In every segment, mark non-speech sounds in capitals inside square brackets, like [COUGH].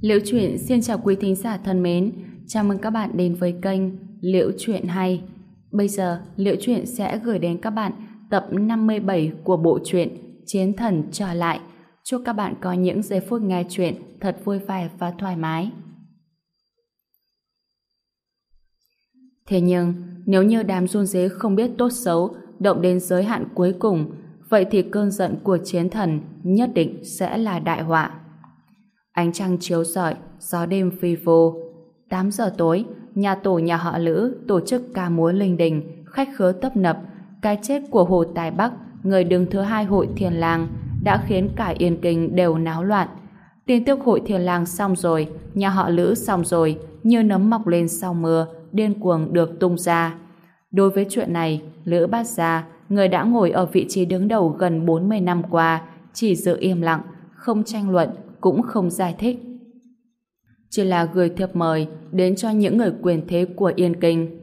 Liễu Chuyện xin chào quý thính giả thân mến, chào mừng các bạn đến với kênh Liễu Chuyện Hay. Bây giờ, Liễu Chuyện sẽ gửi đến các bạn tập 57 của bộ truyện Chiến Thần Trở Lại. Chúc các bạn có những giây phút nghe chuyện thật vui vẻ và thoải mái. Thế nhưng, nếu như đám run dế không biết tốt xấu, động đến giới hạn cuối cùng, vậy thì cơn giận của chiến thần nhất định sẽ là đại họa. Ánh trăng chiếu rọi, gió đêm phi vô. 8 giờ tối, nhà tổ nhà họ Lữ tổ chức ca múa linh đình, khách khứa tấp nập. Cái chết của Hồ Tài Bắc, người đứng thứ hai hội thiền làng, đã khiến cả Yên Kinh đều náo loạn. Tin tức hội thiền làng xong rồi, nhà họ Lữ xong rồi, như nấm mọc lên sau mưa, điên cuồng được tung ra. Đối với chuyện này, Lữ Bát Gia, người đã ngồi ở vị trí đứng đầu gần 40 năm qua, chỉ giữ im lặng, không tranh luận, cũng không giải thích. Chỉ là gửi thiệp mời đến cho những người quyền thế của Yên Kinh.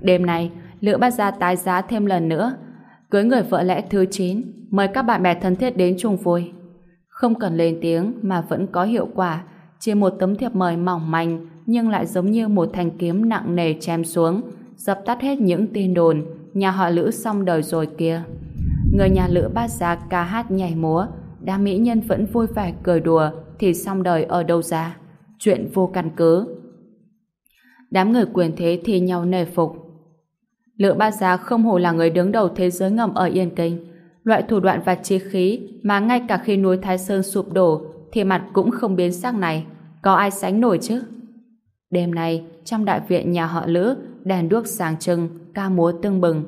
Đêm nay, Lữ Bát Gia tái giá thêm lần nữa. Cưới người vợ lẽ thứ 9, mời các bạn bè thân thiết đến chung vui. Không cần lên tiếng mà vẫn có hiệu quả, chỉ một tấm thiệp mời mỏng manh nhưng lại giống như một thanh kiếm nặng nề chém xuống, dập tắt hết những tin đồn nhà họ Lữ xong đời rồi kia. Người nhà Lữ Bát Gia ca hát nhảy múa, đám mỹ nhân vẫn vui vẻ cười đùa thì xong đời ở đâu ra? Chuyện vô căn cứ. Đám người quyền thế thì nhau nề phục. Lữ Bát Gia không hổ là người đứng đầu thế giới ngầm ở Yên Kinh. Loại thủ đoạn và trí khí mà ngay cả khi núi Thái Sơn sụp đổ thì mặt cũng không biến sắc này. Có ai sánh nổi chứ? Đêm nay, trong đại viện nhà họ Lữ, đèn đuốc sáng trưng, ca múa tưng bừng.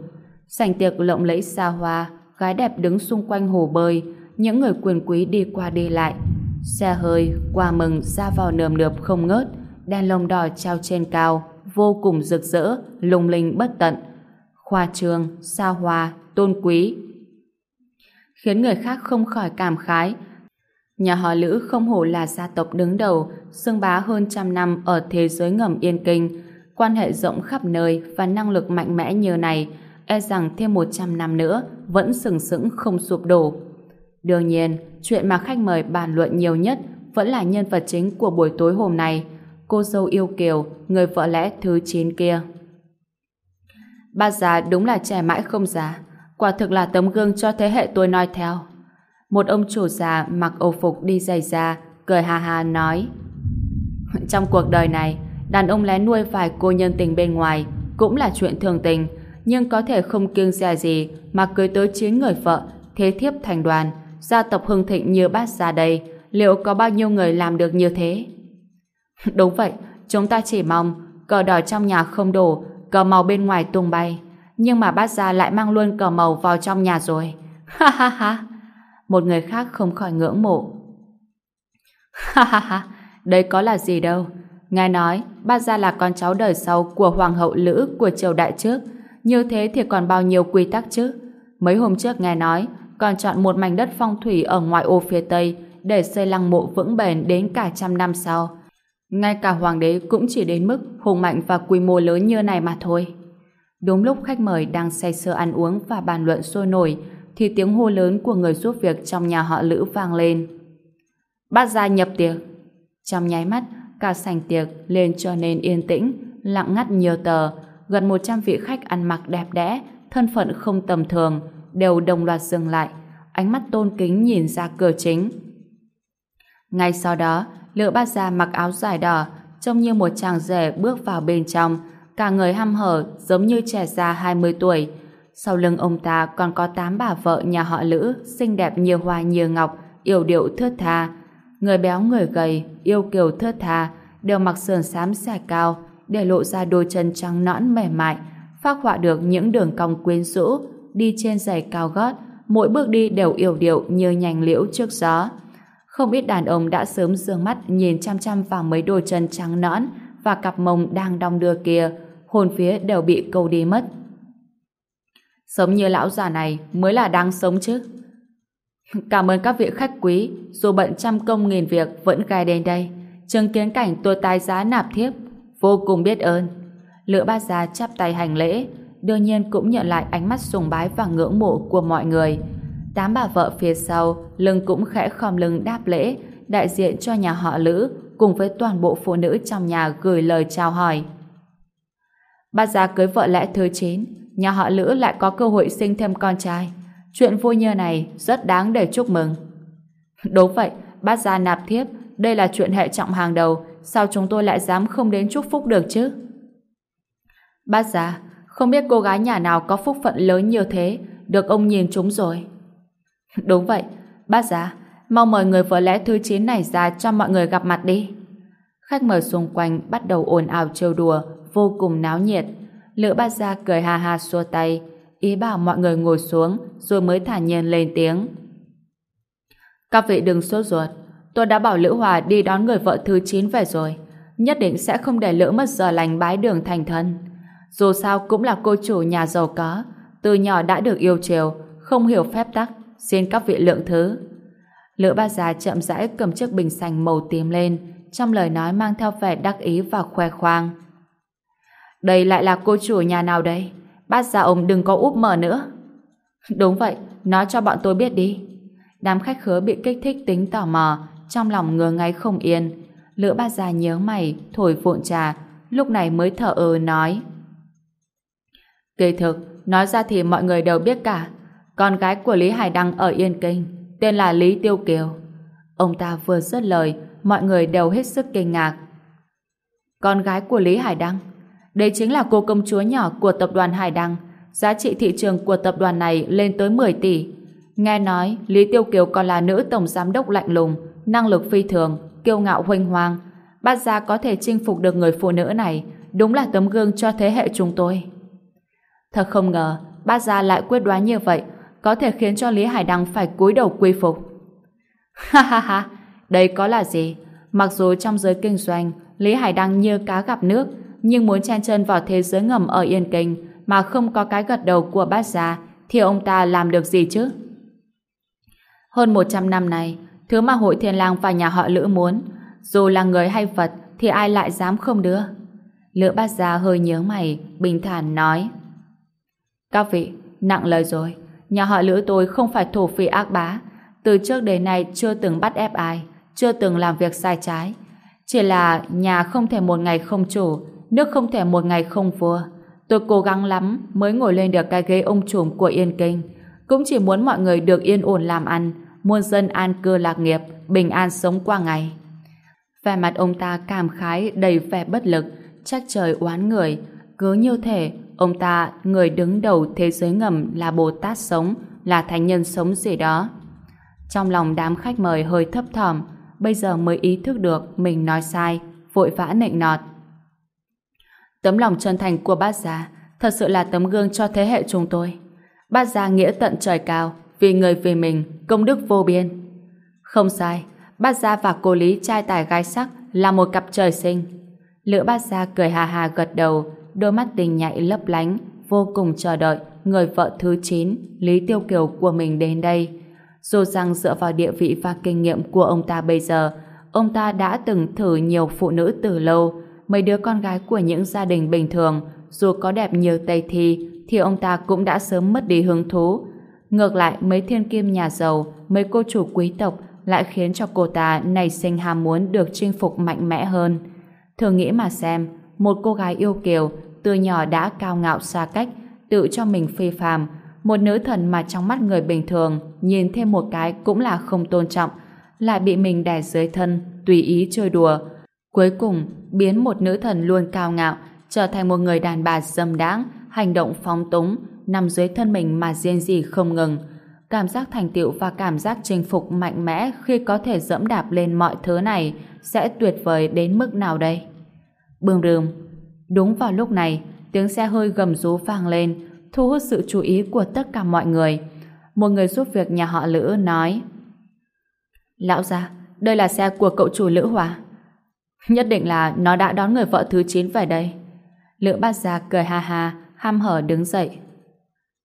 Sảnh tiệc lộng lẫy xa hoa, gái đẹp đứng xung quanh hồ bơi những người quyền quý đi qua đi lại. Xe hơi, qua mừng ra vào nườm nượp không ngớt, đèn lồng đỏ treo trên cao, vô cùng rực rỡ, lung linh bất tận. Khoa trường xa hoa, tôn quý. Khiến người khác không khỏi cảm khái. Nhà họ Lữ không hổ là gia tộc đứng đầu, xương bá hơn trăm năm ở thế giới ngầm yên kinh, quan hệ rộng khắp nơi và năng lực mạnh mẽ như này, e rằng thêm một trăm năm nữa vẫn sừng sững không sụp đổ. Đương nhiên, chuyện mà khách mời bàn luận nhiều nhất vẫn là nhân vật chính của buổi tối hôm nay, cô dâu yêu kiều, người vợ lẽ thứ 9 kia. Ba già đúng là trẻ mãi không già, quả thực là tấm gương cho thế hệ tôi nói theo. Một ông chủ già mặc âu phục đi giày da, cười ha ha nói Trong cuộc đời này, đàn ông lén nuôi vài cô nhân tình bên ngoài cũng là chuyện thường tình, nhưng có thể không kiêng dè gì mà cưới tới chín người vợ, thế thiếp thành đoàn, gia tộc hưng thịnh như bát gia đây, liệu có bao nhiêu người làm được như thế? [LAUGHS] Đúng vậy, chúng ta chỉ mong cờ đỏ trong nhà không đổ, cờ màu bên ngoài tung bay. Nhưng mà bát gia lại mang luôn cờ màu vào trong nhà rồi. [LAUGHS] Ha ha ha! Một người khác không khỏi ngưỡng mộ. [LAUGHS] Ha ha ha! Đấy có là gì đâu. Ngài nói, bát gia là con cháu đời sau của hoàng hậu lữ của triều đại trước. Như thế thì còn bao nhiêu quy tắc chứ? Mấy hôm trước ngài nói, còn chọn một mảnh đất phong thủy ở ngoại ô phía Tây để xây lăng mộ vững bền đến cả trăm năm sau. Ngay cả hoàng đế cũng chỉ đến mức hùng mạnh và quy mô lớn như này mà thôi. Đúng lúc khách mời đang say sưa ăn uống và bàn luận sôi nổi, thì tiếng hô lớn của người giúp việc trong nhà họ Lữ vang lên. Bát gia nhập tiệc. Trong nháy mắt, cả sảnh tiệc lên trở nên yên tĩnh, lặng ngắt nhiều tờ, gần 100 vị khách ăn mặc đẹp đẽ, thân phận không tầm thường, đều đồng loạt dừng lại, ánh mắt tôn kính nhìn ra cửa chính. Ngay sau đó, Lữ Bát Gia mặc áo dài đỏ, trông như một chàng rể bước vào bên trong, cả người hăm hở giống như trẻ già 20 tuổi. Sau lưng ông ta còn có tám bà vợ nhà họ Lữ, xinh đẹp như hoa như ngọc, yêu điệu thướt tha. Người béo người gầy, yêu kiều thướt tha, đều mặc sườn xám xẻ cao, để lộ ra đôi chân trắng nõn mềm mại, phác họa được những đường cong quyến rũ, đi trên giày cao gót, mỗi bước đi đều yểu điệu như nhành liễu trước gió. Không ít đàn ông đã sớm dương mắt nhìn chăm chăm vào mấy đôi chân trắng nõn và cặp mông đang đong đưa kia, hồn phía đều bị câu đi mất. Sống như lão già này mới là đang sống chứ. Cảm ơn các vị khách quý, dù bận trăm công nghìn việc vẫn gai đến đây, chứng kiến cảnh tôi tài giá nạp thiếp, vô cùng biết ơn. Lữ ba già chắp tay hành lễ, đương nhiên cũng nhận lại ánh mắt sùng bái và ngưỡng mộ của mọi người. Tám bà vợ phía sau, lưng cũng khẽ khom lưng đáp lễ, đại diện cho nhà họ Lữ cùng với toàn bộ phụ nữ trong nhà gửi lời chào hỏi. Bát gia cưới vợ lẽ thứ 9, nhà họ Lữ lại có cơ hội sinh thêm con trai. Chuyện vui như này rất đáng để chúc mừng. Đúng vậy, bát gia nạp thiếp, đây là chuyện hệ trọng hàng đầu, sao chúng tôi lại dám không đến chúc phúc được chứ? Bát gia, không biết cô gái nhà nào có phúc phận lớn như thế, được ông nhìn chúng rồi. [LAUGHS] Đúng vậy, bác gia, mau mời người vợ lẽ thứ 9 này ra cho mọi người gặp mặt đi. Khách mời xung quanh bắt đầu ồn ào trêu đùa, vô cùng náo nhiệt. Lữ bác gia cười ha ha xua tay, ý bảo mọi người ngồi xuống rồi mới thản nhiên lên tiếng. Các vị đừng sốt ruột, tôi đã bảo Lữ Hòa đi đón người vợ thứ 9 về rồi, nhất định sẽ không để lỡ mất giờ lành bái đường thành thân. Dù sao cũng là cô chủ nhà giàu có, từ nhỏ đã được yêu chiều, không hiểu phép tắc, xin các vị lượng thứ. Lữ ba già chậm rãi cầm chiếc bình sành màu tím lên, trong lời nói mang theo vẻ đắc ý và khoe khoang. Đây lại là cô chủ nhà nào đây? Bát gia ông đừng có úp mở nữa. [LAUGHS] Đúng vậy, nói cho bọn tôi biết đi. Đám khách khứa bị kích thích tính tò mò, trong lòng ngứa ngáy không yên. Lữ bát gia nhớ mày, thổi vụn trà, lúc này mới thở ơ nói. Kỳ thực, nói ra thì mọi người đều biết cả. Con gái của Lý Hải Đăng ở Yên Kinh, tên là Lý Tiêu Kiều. Ông ta vừa dứt lời, mọi người đều hết sức kinh ngạc. Con gái của Lý Hải Đăng? Đây chính là cô công chúa nhỏ của tập đoàn Hải Đăng. Giá trị thị trường của tập đoàn này lên tới 10 tỷ. Nghe nói, Lý Tiêu Kiều còn là nữ tổng giám đốc lạnh lùng, năng lực phi thường, kiêu ngạo huênh hoang. Bát gia có thể chinh phục được người phụ nữ này, đúng là tấm gương cho thế hệ chúng tôi. Thật không ngờ, bát gia lại quyết đoán như vậy, có thể khiến cho Lý Hải Đăng phải cúi đầu quy phục. Ha ha ha, đây có là gì? Mặc dù trong giới kinh doanh, Lý Hải Đăng như cá gặp nước, nhưng muốn chen chân vào thế giới ngầm ở Yên Kinh mà không có cái gật đầu của bát gia, thì ông ta làm được gì chứ? Hơn 100 năm này, thứ mà hội thiên lang và nhà họ Lữ muốn, dù là người hay vật thì ai lại dám không đưa. Lữ bát gia hơi nhớ mày, bình thản nói. Các vị, nặng lời rồi. Nhà họ Lữ tôi không phải thổ phỉ ác bá. Từ trước đến nay chưa từng bắt ép ai, chưa từng làm việc sai trái. Chỉ là nhà không thể một ngày không chủ, nước không thể một ngày không vua. Tôi cố gắng lắm mới ngồi lên được cái ghế ông trùm của Yên Kinh. Cũng chỉ muốn mọi người được yên ổn làm ăn, muôn dân an cư lạc nghiệp, bình an sống qua ngày. Vẻ mặt ông ta cảm khái đầy vẻ bất lực, trách trời oán người. Cứ như thể Ông ta, người đứng đầu thế giới ngầm là Bồ Tát sống, là thánh nhân sống gì đó. Trong lòng đám khách mời hơi thấp thỏm, bây giờ mới ý thức được mình nói sai, vội vã nịnh nọt. Tấm lòng chân thành của bát gia thật sự là tấm gương cho thế hệ chúng tôi. Bát gia nghĩa tận trời cao, vì người vì mình, công đức vô biên. Không sai, bát gia và cô Lý trai tài gái sắc là một cặp trời sinh. Lữ bát gia cười hà hà gật đầu, đôi mắt tình nhạy lấp lánh, vô cùng chờ đợi người vợ thứ 9, Lý Tiêu Kiều của mình đến đây. Dù rằng dựa vào địa vị và kinh nghiệm của ông ta bây giờ, ông ta đã từng thử nhiều phụ nữ từ lâu, mấy đứa con gái của những gia đình bình thường, dù có đẹp như Tây Thi, thì ông ta cũng đã sớm mất đi hứng thú. Ngược lại, mấy thiên kim nhà giàu, mấy cô chủ quý tộc lại khiến cho cô ta nảy sinh ham muốn được chinh phục mạnh mẽ hơn. Thử nghĩ mà xem, một cô gái yêu kiều, từ nhỏ đã cao ngạo xa cách, tự cho mình phê phàm. Một nữ thần mà trong mắt người bình thường, nhìn thêm một cái cũng là không tôn trọng, lại bị mình đè dưới thân, tùy ý chơi đùa. Cuối cùng, biến một nữ thần luôn cao ngạo, trở thành một người đàn bà dâm đãng, hành động phóng túng, nằm dưới thân mình mà riêng gì không ngừng. Cảm giác thành tựu và cảm giác chinh phục mạnh mẽ khi có thể dẫm đạp lên mọi thứ này sẽ tuyệt vời đến mức nào đây? Bương rừng. Đúng vào lúc này, tiếng xe hơi gầm rú vang lên, thu hút sự chú ý của tất cả mọi người. Một người giúp việc nhà họ Lữ nói Lão gia, đây là xe của cậu chủ Lữ Hòa. Nhất định là nó đã đón người vợ thứ 9 về đây. Lữ bát gia cười ha ha, ham hở đứng dậy.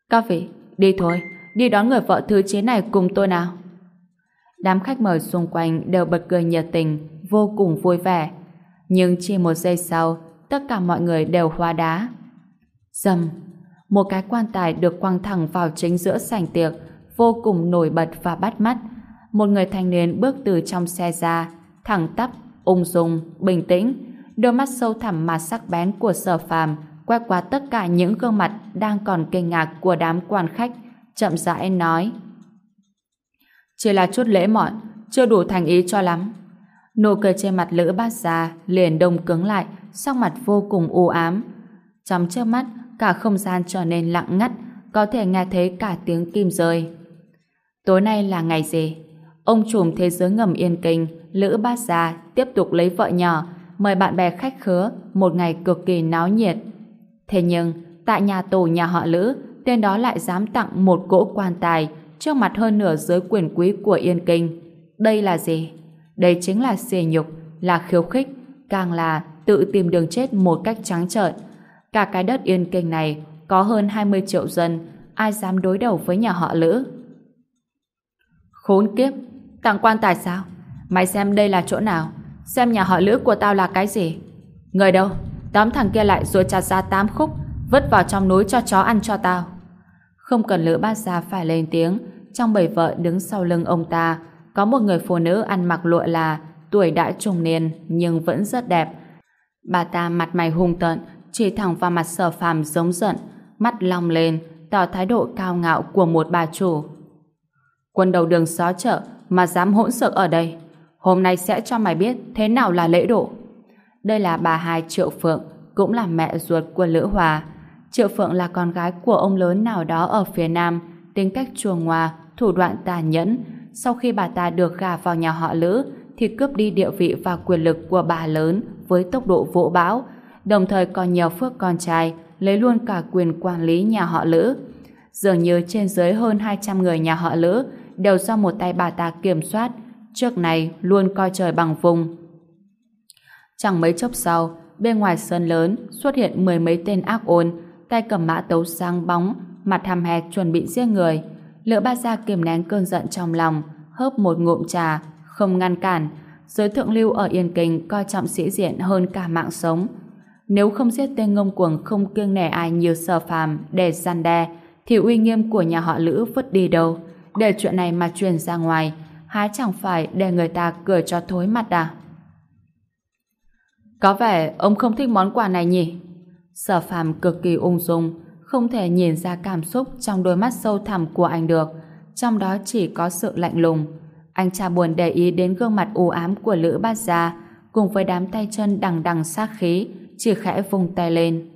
Các vị, đi thôi, đi đón người vợ thứ 9 này cùng tôi nào. Đám khách mời xung quanh đều bật cười nhiệt tình, vô cùng vui vẻ. Nhưng chỉ một giây sau, tất cả mọi người đều hóa đá. Dầm! Một cái quan tài được quăng thẳng vào chính giữa sảnh tiệc, vô cùng nổi bật và bắt mắt. một người thanh niên bước từ trong xe ra, thẳng tắp, ung dung, bình tĩnh, đôi mắt sâu thẳm mà sắc bén của sở phàm quét qua tất cả những gương mặt đang còn kinh ngạc của đám quan khách, chậm rãi nói. Chỉ là chút lễ mọn, chưa đủ thành ý cho lắm. Nụ cười trên mặt lữ bát gia liền đông cứng lại, sắc mặt vô cùng u ám. Trong trước mắt, cả không gian trở nên lặng ngắt, có thể nghe thấy cả tiếng kim rơi. Tối nay là ngày gì? Ông trùm thế giới ngầm yên kinh, Lữ Bát Gia tiếp tục lấy vợ nhỏ, mời bạn bè khách khứa, một ngày cực kỳ náo nhiệt. Thế nhưng, tại nhà tù nhà họ Lữ, tên đó lại dám tặng một cỗ quan tài trước mặt hơn nửa giới quyền quý của Yên Kinh. Đây là gì? Đây chính là xỉ nhục, là khiêu khích, càng là tự tìm đường chết một cách trắng trợn. Cả cái đất Yên Kinh này có hơn 20 triệu dân, ai dám đối đầu với nhà họ Lữ? Khốn kiếp, tặng quan tài sao? Mày xem đây là chỗ nào? Xem nhà họ Lữ của tao là cái gì? Người đâu? Tóm thằng kia lại rồi chặt ra tám khúc, vứt vào trong núi cho chó ăn cho tao. Không cần Lữ Bát Gia phải lên tiếng, trong bầy vợ đứng sau lưng ông ta, có một người phụ nữ ăn mặc lụa là tuổi đã trung niên nhưng vẫn rất đẹp. Bà ta mặt mày hung tợn, chỉ thẳng vào mặt sở phàm giống giận, mắt long lên, tỏ thái độ cao ngạo của một bà chủ. Quân đầu đường xó chợ mà dám hỗn xược ở đây. Hôm nay sẽ cho mày biết thế nào là lễ độ. Đây là bà hai Triệu Phượng, cũng là mẹ ruột của Lữ Hòa. Triệu Phượng là con gái của ông lớn nào đó ở phía Nam, tính cách chuồng hòa, thủ đoạn tàn nhẫn. Sau khi bà ta được gả vào nhà họ Lữ, thì cướp đi địa vị và quyền lực của bà lớn với tốc độ vỗ bão, đồng thời còn nhờ phước con trai, lấy luôn cả quyền quản lý nhà họ Lữ. Dường như trên dưới hơn 200 người nhà họ Lữ đều do một tay bà ta kiểm soát, trước này luôn coi trời bằng vùng. Chẳng mấy chốc sau, bên ngoài sân lớn xuất hiện mười mấy tên ác ôn, tay cầm mã tấu sáng bóng, mặt hàm hè chuẩn bị giết người. Lữ ba gia kiềm nén cơn giận trong lòng, hớp một ngụm trà, không ngăn cản. Giới thượng lưu ở Yên Kinh coi trọng sĩ diện hơn cả mạng sống. Nếu không giết tên ngông cuồng không kiêng nể ai như sở phàm để gian đe, thì uy nghiêm của nhà họ Lữ vứt đi đâu. Để chuyện này mà truyền ra ngoài, há chẳng phải để người ta cười cho thối mặt à? Có vẻ ông không thích món quà này nhỉ? Sở phàm cực kỳ ung dung, không thể nhìn ra cảm xúc trong đôi mắt sâu thẳm của anh được. Trong đó chỉ có sự lạnh lùng. Anh cha buồn để ý đến gương mặt u ám của Lữ Bát Gia, cùng với đám tay chân đằng đằng sát khí, chỉ khẽ vung tay lên.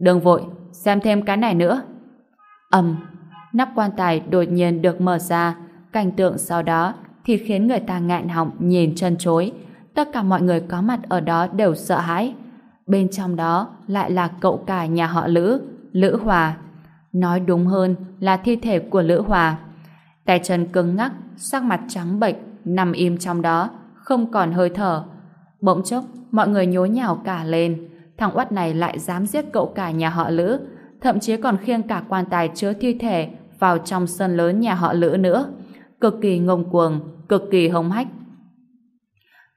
Đừng vội, xem thêm cái này nữa. ầm, nắp quan tài đột nhiên được mở ra, cảnh tượng sau đó thì khiến người ta ngạn họng nhìn chân chối. Tất cả mọi người có mặt ở đó đều sợ hãi. Bên trong đó lại là cậu cả nhà họ Lữ, Lữ Hòa. Nói đúng hơn là thi thể của Lữ Hòa. Tay chân cứng ngắc, sắc mặt trắng bệch, nằm im trong đó, không còn hơi thở. Bỗng chốc, mọi người nhối nhào cả lên. Thằng uất này lại dám giết cậu cả nhà họ Lữ, thậm chí còn khiêng cả quan tài chứa thi thể vào trong sân lớn nhà họ Lữ nữa. Cực kỳ ngông cuồng, cực kỳ hống hách.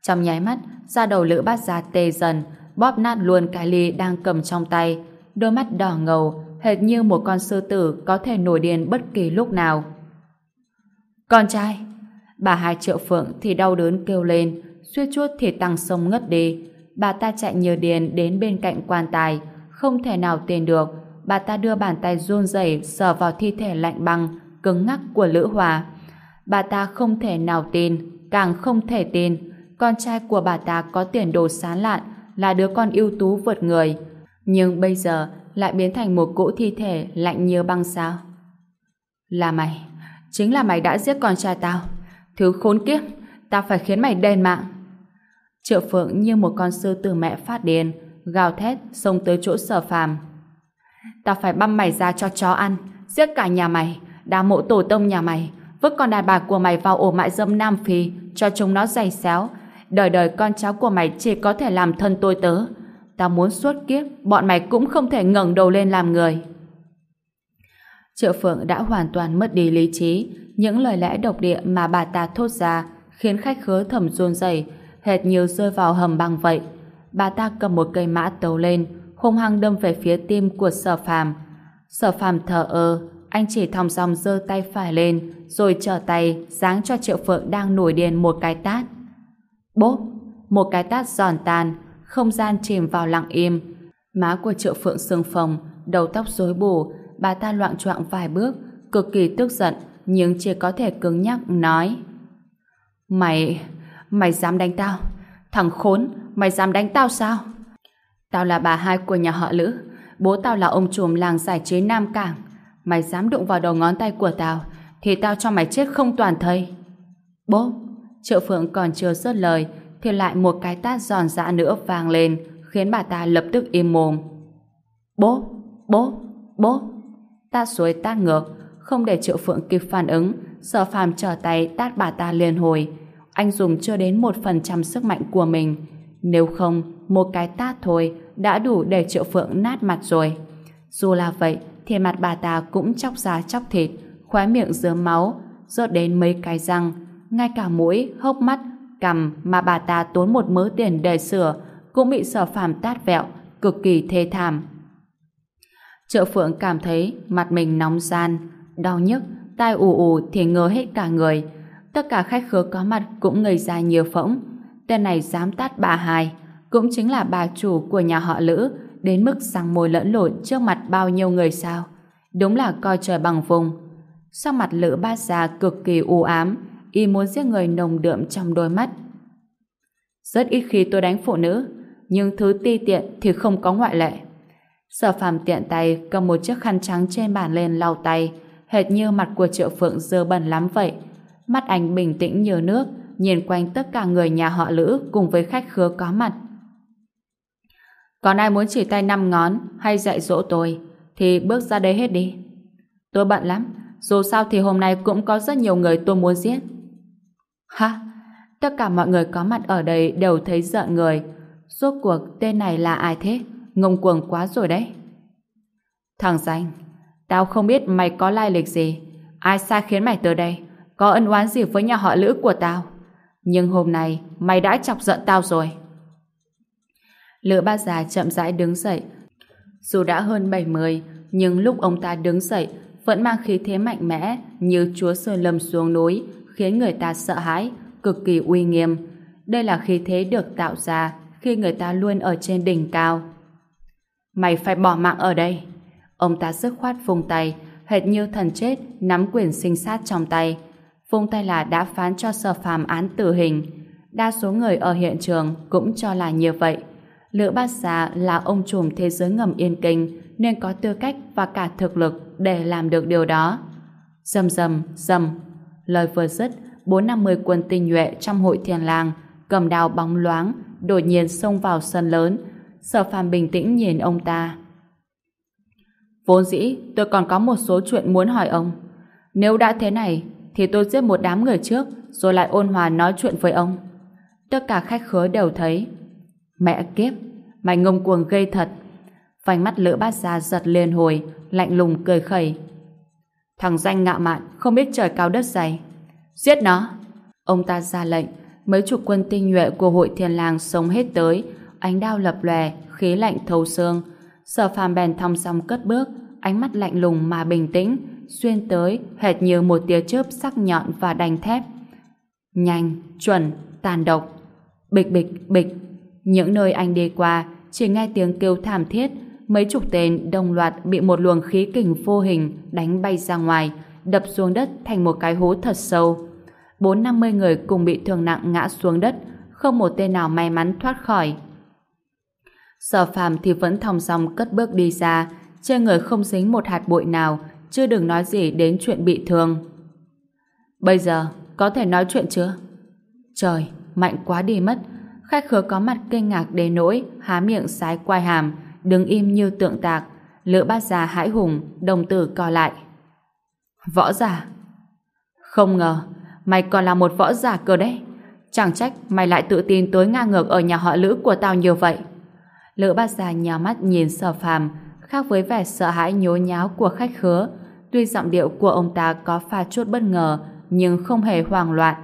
Trong nháy mắt, da đầu Lữ bát ra tê dần, bóp nát luôn cái ly đang cầm trong tay. Đôi mắt đỏ ngầu, hệt như một con sư tử có thể nổi điên bất kỳ lúc nào. Con trai! Bà hai triệu phượng thì đau đớn kêu lên, suýt chút thì tăng sông ngất đi. Bà ta chạy nhờ điền đến bên cạnh quan tài, không thể nào tiền được. Bà ta đưa bàn tay run rẩy sờ vào thi thể lạnh băng, cứng ngắc của Lữ Hòa. Bà ta không thể nào tin, càng không thể tin. Con trai của bà ta có tiền đồ sáng lạn, là đứa con ưu tú vượt người. Nhưng bây giờ lại biến thành một cỗ thi thể lạnh như băng sao? Là mày, chính là mày đã giết con trai tao. Thứ khốn kiếp, tao phải khiến mày đền mạng. Triệu Phượng như một con sư tử mẹ phát điên, gào thét xông tới chỗ sở phàm. Tao phải băm mày ra cho chó ăn, giết cả nhà mày, đá mộ tổ tông nhà mày, vứt con đàn bà của mày vào ổ mại dâm Nam Phi, cho chúng nó dày xéo. Đời đời con cháu của mày chỉ có thể làm thân tôi tớ. Tao muốn suốt kiếp, bọn mày cũng không thể ngẩng đầu lên làm người. Triệu Phượng đã hoàn toàn mất đi lý trí, những lời lẽ độc địa mà bà ta thốt ra khiến khách khứa thầm run rẩy, hệt như rơi vào hầm băng vậy. Bà ta cầm một cây mã tấu lên, hung hăng đâm về phía tim của Sở Phàm. Sở Phàm thở ơ, anh chỉ thong dong giơ tay phải lên, rồi trở tay giáng cho Triệu Phượng đang nổi điên một cái tát. Bốp! Một cái tát giòn tan, không gian chìm vào lặng im. Má của Triệu Phượng sưng phồng, đầu tóc rối bù, bà ta loạn choạng vài bước, cực kỳ tức giận, nhưng chỉ có thể cứng nhắc nói. Mày... mày dám đánh tao? Thằng khốn, mày dám đánh tao sao? Tao là bà hai của nhà họ Lữ, bố tao là ông trùm làng giải trí Nam Cảng. Mày dám đụng vào đầu ngón tay của tao, thì tao cho mày chết không toàn thây. Bố, Triệu Phượng còn chưa dứt lời, thì lại một cái tát giòn giã nữa vang lên, khiến bà ta lập tức im mồm. Bố, bố, bố. Tát suối tát ngược, không để Triệu Phượng kịp phản ứng, Sở Phàm trở tay tát bà ta liền hồi. Anh dùng chưa đến một phần trăm sức mạnh của mình. Nếu không, một cái tát thôi đã đủ để Triệu Phượng nát mặt rồi. Dù là vậy, thì mặt bà ta cũng chóc da chóc thịt, khóe miệng dứa máu, rớt đến mấy cái răng, ngay cả mũi, hốc mắt, cằm mà bà ta tốn một mớ tiền để sửa cũng bị sở phàm tát vẹo, cực kỳ thê thảm. chợ Phượng cảm thấy mặt mình nóng gian, đau nhức, tai ù ù thì ngơ hết cả người. Tất cả khách khứa có mặt cũng ngây ra nhiều phỗng. Tên này dám tát bà hai, cũng chính là bà chủ của nhà họ Lữ, đến mức răng môi lẫn lộn trước mặt bao nhiêu người sao. Đúng là coi trời bằng vùng. Sau mặt Lữ bát già cực kỳ u ám, y muốn giết người nồng đượm trong đôi mắt. Rất ít khi tôi đánh phụ nữ, nhưng thứ ti tiện thì không có ngoại lệ. Sở phàm tiện tay cầm một chiếc khăn trắng trên bàn lên lau tay, hệt như mặt của Triệu Phượng dơ bẩn lắm vậy. Mắt anh bình tĩnh như nước, nhìn quanh tất cả người nhà họ Lữ cùng với khách khứa có mặt. Còn ai muốn chỉ tay năm ngón hay dạy dỗ tôi, thì bước ra đây hết đi. Tôi bận lắm, dù sao thì hôm nay cũng có rất nhiều người tôi muốn giết. Ha! Tất cả mọi người có mặt ở đây đều thấy giận người. Rốt cuộc tên này là ai thế? Ngông cuồng quá rồi đấy. Thằng danh, tao không biết mày có lai lịch gì. Ai sai khiến mày tới đây? Có ân oán gì với nhà họ lữ của tao? Nhưng hôm nay mày đã chọc giận tao rồi. Lữ ba già chậm rãi đứng dậy. Dù đã hơn 70, nhưng lúc ông ta đứng dậy vẫn mang khí thế mạnh mẽ như chúa sơn lâm xuống núi, khiến người ta sợ hãi, cực kỳ uy nghiêm. Đây là khí thế được tạo ra khi người ta luôn ở trên đỉnh cao. Mày phải bỏ mạng ở đây. Ông ta sức khoát vùng tay, hệt như thần chết nắm quyền sinh sát trong tay. Vùng tay là đã phán cho sở phàm án tử hình. Đa số người ở hiện trường cũng cho là như vậy. Lữ Bát Già là ông trùm thế giới ngầm yên kinh nên có tư cách và cả thực lực để làm được điều đó. Dầm dầm, dầm. Lời vừa dứt, bốn năm mươi quân tinh nhuệ trong hội thiền làng cầm đao bóng loáng đột nhiên xông vào sân lớn. Sở phàm bình tĩnh nhìn ông ta. Vốn dĩ tôi còn có một số chuyện muốn hỏi ông. Nếu đã thế này thì tôi giết một đám người trước rồi lại ôn hòa nói chuyện với ông. Tất cả khách khứa đều thấy. Mẹ kiếp mày ngông cuồng gây thật. Vành mắt lỡ bát ra giật liền hồi lạnh lùng cười khẩy thằng danh ngạo mạn không biết trời cao đất dày Giết nó! Ông ta ra lệnh, mấy chục quân tinh nhuệ của hội thiên lang sống hết tới, ánh đao lập lòe, khí lạnh thấu xương. Sở phàm bèn thong song cất bước, ánh mắt lạnh lùng mà bình tĩnh, xuyên tới, hệt như một tia chớp sắc nhọn và đành thép. Nhanh, chuẩn, tàn độc. Bịch bịch, bịch. Những nơi anh đi qua, chỉ nghe tiếng kêu thảm thiết, mấy chục tên đồng loạt bị một luồng khí kình vô hình đánh bay ra ngoài, đập xuống đất thành một cái hố thật sâu. Bốn năm mươi người cùng bị thương nặng ngã xuống đất, không một tên nào may mắn thoát khỏi. Sở phàm thì vẫn thong dong cất bước đi ra, trên người không dính một hạt bụi nào, chưa đừng nói gì đến chuyện bị thương. Bây giờ, có thể nói chuyện chưa? Trời, mạnh quá đi mất. Khách khứa có mặt kinh ngạc đến nỗi, há miệng sái quai hàm, đứng im như tượng tạc. Lữ bát già hãi hùng, đồng tử co lại. Võ giả? Không ngờ, mày còn là một võ giả cơ đấy. Chẳng trách mày lại tự tin tới ngang ngược ở nhà họ Lữ của tao như vậy. Lữ bát già nhào mắt nhìn sở phàm, khác với vẻ sợ hãi nhố nháo của khách khứa. Tuy giọng điệu của ông ta có pha chút bất ngờ, nhưng không hề hoang loạn.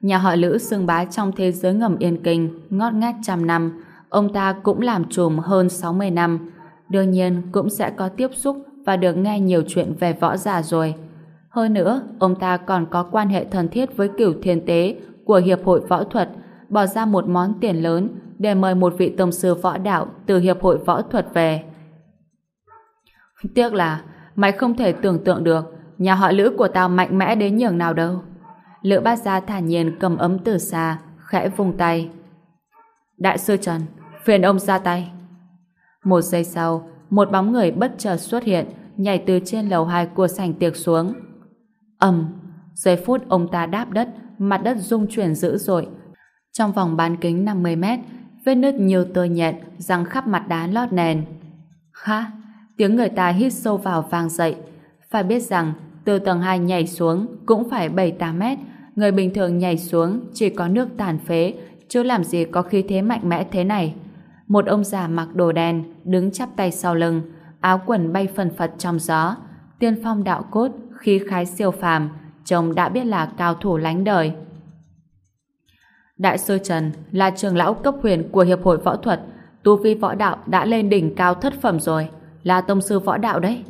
Nhà họ Lữ xưng bá trong thế giới ngầm yên kinh, ngót ngát trăm năm, ông ta cũng làm trùm hơn 60 năm. Đương nhiên cũng sẽ có tiếp xúc và được nghe nhiều chuyện về võ giả rồi. Hơn nữa, ông ta còn có quan hệ thân thiết với cửu thiên tế của Hiệp hội Võ thuật, bỏ ra một món tiền lớn để mời một vị tông sư võ đạo từ Hiệp hội Võ thuật về. Tiếc là mày không thể tưởng tượng được nhà họ Lữ của tao mạnh mẽ đến nhường nào đâu. Lữ bát gia thản nhiên cầm ấm từ xa, khẽ vung tay. Đại sư Trần, phiền ông ra tay. Một giây sau, một bóng người bất chợt xuất hiện, nhảy từ trên lầu hai của sảnh tiệc xuống. ầm, giây phút ông ta đáp đất, mặt đất rung chuyển dữ dội. Trong vòng bán kính 50 mét, vết nứt nhiều tơ nhện răng khắp mặt đá lót nền. Ha! Tiếng người ta hít sâu vào vang dậy. Phải biết rằng, từ tầng 2 nhảy xuống cũng phải 7-8 mét, người bình thường nhảy xuống chỉ có nước tàn phế, chứ làm gì có khí thế mạnh mẽ thế này. Một ông già mặc đồ đen, đứng chắp tay sau lưng, áo quần bay phần phật trong gió, tiên phong đạo cốt, khí khái siêu phàm, trông đã biết là cao thủ lánh đời. Đại sư Trần là trường lão cấp huyền của Hiệp hội Võ thuật, tu vi võ đạo đã lên đỉnh cao thất phẩm rồi, là tông sư võ đạo đấy.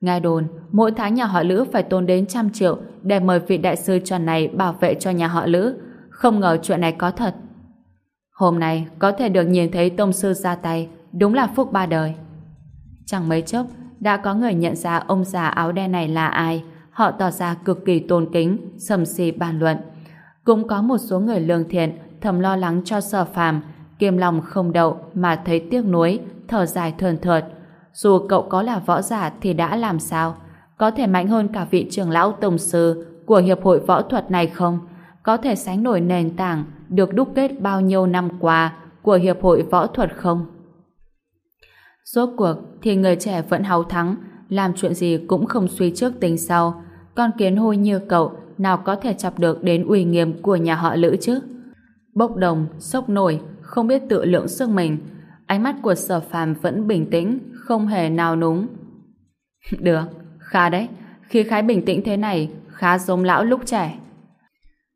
Nghe đồn, mỗi tháng nhà họ Lữ phải tốn đến trăm triệu để mời vị đại sư Trần này bảo vệ cho nhà họ Lữ. Không ngờ chuyện này có thật. Hôm nay có thể được nhìn thấy tông sư ra tay, đúng là phúc ba đời. Chẳng mấy chốc, đã có người nhận ra ông già áo đen này là ai, họ tỏ ra cực kỳ tôn kính, sầm xì bàn luận. Cũng có một số người lương thiện thầm lo lắng cho sở phàm, kiềm lòng không đậu mà thấy tiếc nuối, thở dài thườn thượt. Dù cậu có là võ giả thì đã làm sao? Có thể mạnh hơn cả vị trưởng lão tổng sư của Hiệp hội Võ thuật này không? Có thể sánh nổi nền tảng được đúc kết bao nhiêu năm qua của Hiệp hội Võ thuật không? Rốt cuộc thì người trẻ vẫn háo thắng, làm chuyện gì cũng không suy trước tính sau. Con kiến hôi như cậu nào có thể chọc được đến uy nghiêm của nhà họ Lữ chứ? Bốc đồng, sốc nổi, không biết tự lượng sức mình. Ánh mắt của sở phàm vẫn bình tĩnh, không hề nào núng. [LAUGHS] Được, khá đấy. Khi khái bình tĩnh thế này, khá giống lão lúc trẻ.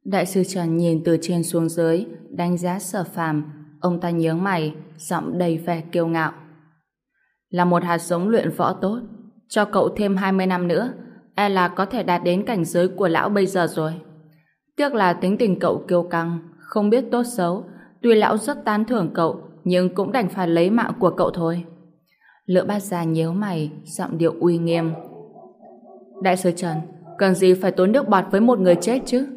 Đại sư Trần nhìn từ trên xuống dưới, đánh giá sở phàm. Ông ta nhướng mày, giọng đầy vẻ kiêu ngạo. Là một hạt giống luyện võ tốt. Cho cậu thêm 20 năm nữa, e là có thể đạt đến cảnh giới của lão bây giờ rồi. Tiếc là tính tình cậu kiêu căng, không biết tốt xấu. Tuy lão rất tán thưởng cậu, nhưng cũng đành phải lấy mạng của cậu thôi. Lựa bát già nhíu mày, giọng điệu uy nghiêm. Đại sư Trần, cần gì phải tốn nước bọt với một người chết chứ?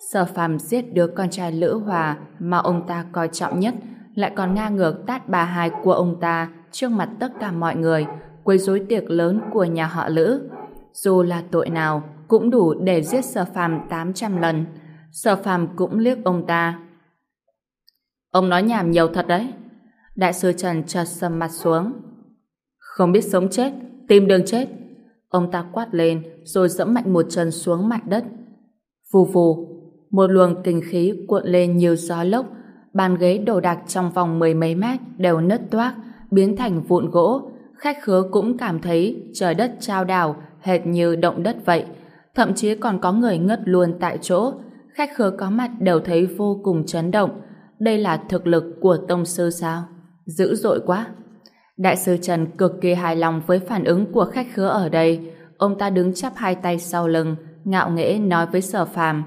Sở phàm giết đứa con trai Lữ Hòa mà ông ta coi trọng nhất, lại còn ngang ngược tát bà hai của ông ta trước mặt tất cả mọi người, quấy rối tiệc lớn của nhà họ Lữ. Dù là tội nào, cũng đủ để giết sở phàm 800 lần. Sở phàm cũng liếc ông ta. Ông nói nhảm nhiều thật đấy. Đại sư Trần chợt sầm mặt xuống. Không biết sống chết, tìm đường chết. Ông ta quát lên, rồi dẫm mạnh một chân xuống mặt đất. Phù phù, một luồng kinh khí cuộn lên nhiều gió lốc, bàn ghế đồ đạc trong vòng mười mấy mét đều nứt toác, biến thành vụn gỗ. Khách khứa cũng cảm thấy trời đất trao đảo, hệt như động đất vậy. Thậm chí còn có người ngất luôn tại chỗ. Khách khứa có mặt đều thấy vô cùng chấn động. Đây là thực lực của tông sư sao? Dữ dội quá! Đại sư Trần cực kỳ hài lòng với phản ứng của khách khứa ở đây. Ông ta đứng chắp hai tay sau lưng, ngạo nghễ nói với sở phàm.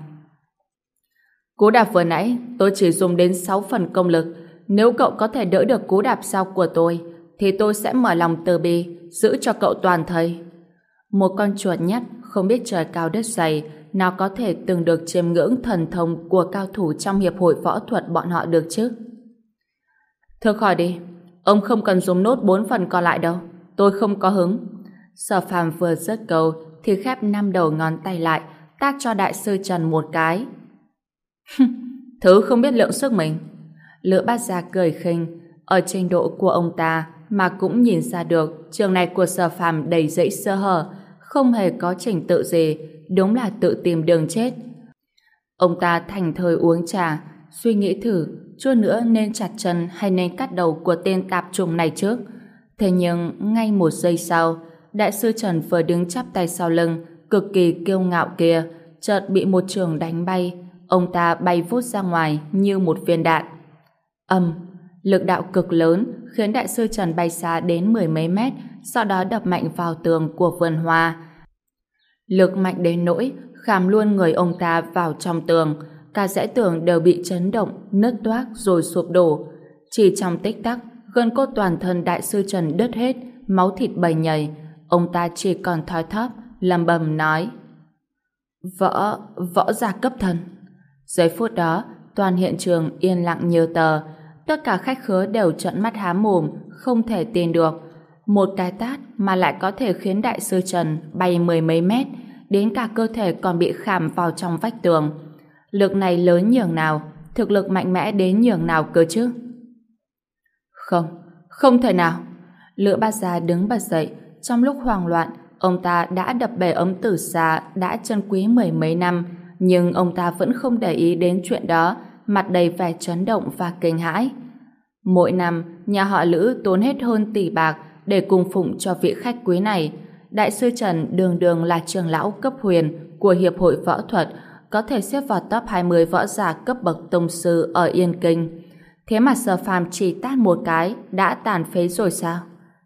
Cú đạp vừa nãy, tôi chỉ dùng đến 6 phần công lực. Nếu cậu có thể đỡ được cú đạp sau của tôi, thì tôi sẽ mở lòng từ bi, giữ cho cậu toàn thây. Một con chuột nhắt, không biết trời cao đất dày, nào có thể từng được chiêm ngưỡng thần thông của cao thủ trong hiệp hội võ thuật bọn họ được chứ? Thưa khỏi đi, ông không cần dùng nốt bốn phần còn lại đâu, tôi không có hứng. Sở phàm vừa dứt câu, thì khép năm đầu ngón tay lại, tác cho đại sư Trần một cái. [LAUGHS] Thứ không biết lượng sức mình. Lữ bát gia cười khinh, ở trình độ của ông ta mà cũng nhìn ra được trường này của sở phàm đầy dẫy sơ hở, không hề có trình tự gì, đúng là tự tìm đường chết. Ông ta thành thời uống trà, suy nghĩ thử, chút nữa nên chặt chân hay nên cắt đầu của tên tạp trùng này trước. Thế nhưng, ngay một giây sau, đại sư Trần vừa đứng chắp tay sau lưng, cực kỳ kiêu ngạo kia, chợt bị một trường đánh bay, ông ta bay vút ra ngoài như một viên đạn. Âm, lực đạo cực lớn khiến đại sư Trần bay xa đến mười mấy mét, sau đó đập mạnh vào tường của vườn hoa. Lực mạnh đến nỗi khảm luôn người ông ta vào trong tường, cả dãy tường đều bị chấn động, nứt toác rồi sụp đổ. Chỉ trong tích tắc, gân cốt toàn thân đại sư Trần đứt hết, máu thịt bầy nhầy, ông ta chỉ còn thoi thóp, lầm bầm nói. Võ, võ gia cấp thần. Giây phút đó, toàn hiện trường yên lặng như tờ, tất cả khách khứa đều trợn mắt há mồm, không thể tin được. Một cái tát mà lại có thể khiến đại sư Trần bay mười mấy mét, đến cả cơ thể còn bị khảm vào trong vách tường. Lực này lớn nhường nào, thực lực mạnh mẽ đến nhường nào cơ chứ? Không, không thể nào. Lữ Bát Gia đứng bật dậy, trong lúc hoang loạn, ông ta đã đập bể ấm tử xa đã chân quý mười mấy năm, nhưng ông ta vẫn không để ý đến chuyện đó, mặt đầy vẻ chấn động và kinh hãi. Mỗi năm, nhà họ Lữ tốn hết hơn tỷ bạc để cung phụng cho vị khách quý này. Đại sư Trần đường đường là trường lão cấp huyền của Hiệp hội Võ thuật, có thể xếp vào top 20 võ giả cấp bậc tông sư ở Yên Kinh. Thế mà Sở Phàm chỉ tát một cái đã tàn phế rồi sao?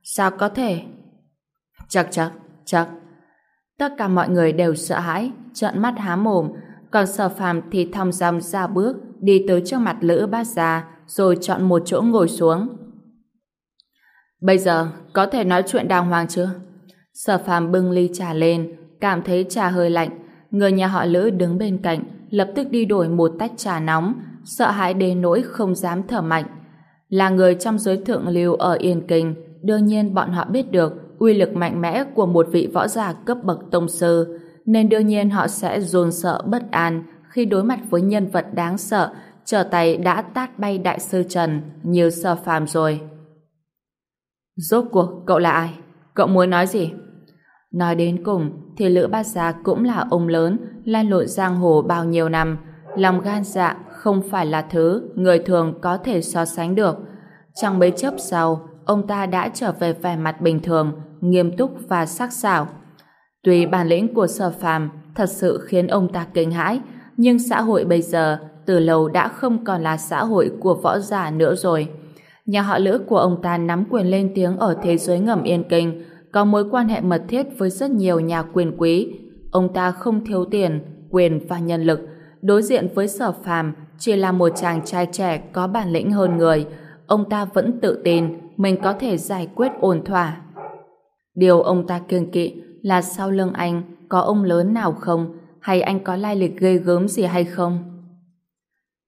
Sao có thể? Chắc chắc, chắc. Tất cả mọi người đều sợ hãi, trợn mắt há mồm, còn Sở Phàm thì thong dong ra bước, đi tới trước mặt Lữ Bát Gia, rồi chọn một chỗ ngồi xuống. Bây giờ có thể nói chuyện đàng hoàng chưa? Sở Phàm bưng ly trà lên, cảm thấy trà hơi lạnh, người nhà họ Lữ đứng bên cạnh, lập tức đi đổi một tách trà nóng, sợ hãi đến nỗi không dám thở mạnh. Là người trong giới thượng lưu ở Yên Kinh, đương nhiên bọn họ biết được uy lực mạnh mẽ của một vị võ giả cấp bậc tông sư, nên đương nhiên họ sẽ dồn sợ, bất an khi đối mặt với nhân vật đáng sợ, trở tay đã tát bay đại sư Trần như sơ phàm rồi. Rốt cuộc, cậu là ai? Cậu muốn nói gì? Nói đến cùng, thì Lữ Bát Gia cũng là ông lớn, lan lộn giang hồ bao nhiêu năm lòng gan dạ không phải là thứ người thường có thể so sánh được. Trong mấy chớp sau, ông ta đã trở về vẻ mặt bình thường, nghiêm túc và sắc sảo. Tuy bản lĩnh của sở phàm thật sự khiến ông ta kinh hãi nhưng xã hội bây giờ từ lâu đã không còn là xã hội của võ giả nữa rồi. Nhà họ Lữ của ông ta nắm quyền lên tiếng ở thế giới ngầm yên kinh, có mối quan hệ mật thiết với rất nhiều nhà quyền quý. Ông ta không thiếu tiền, quyền và nhân lực. Đối diện với sở phàm, chỉ là một chàng trai trẻ có bản lĩnh hơn người. Ông ta vẫn tự tin mình có thể giải quyết ổn thỏa. Điều ông ta kiêng kỵ là sau lưng anh có ông lớn nào không, hay anh có lai lịch ghê gớm gì hay không?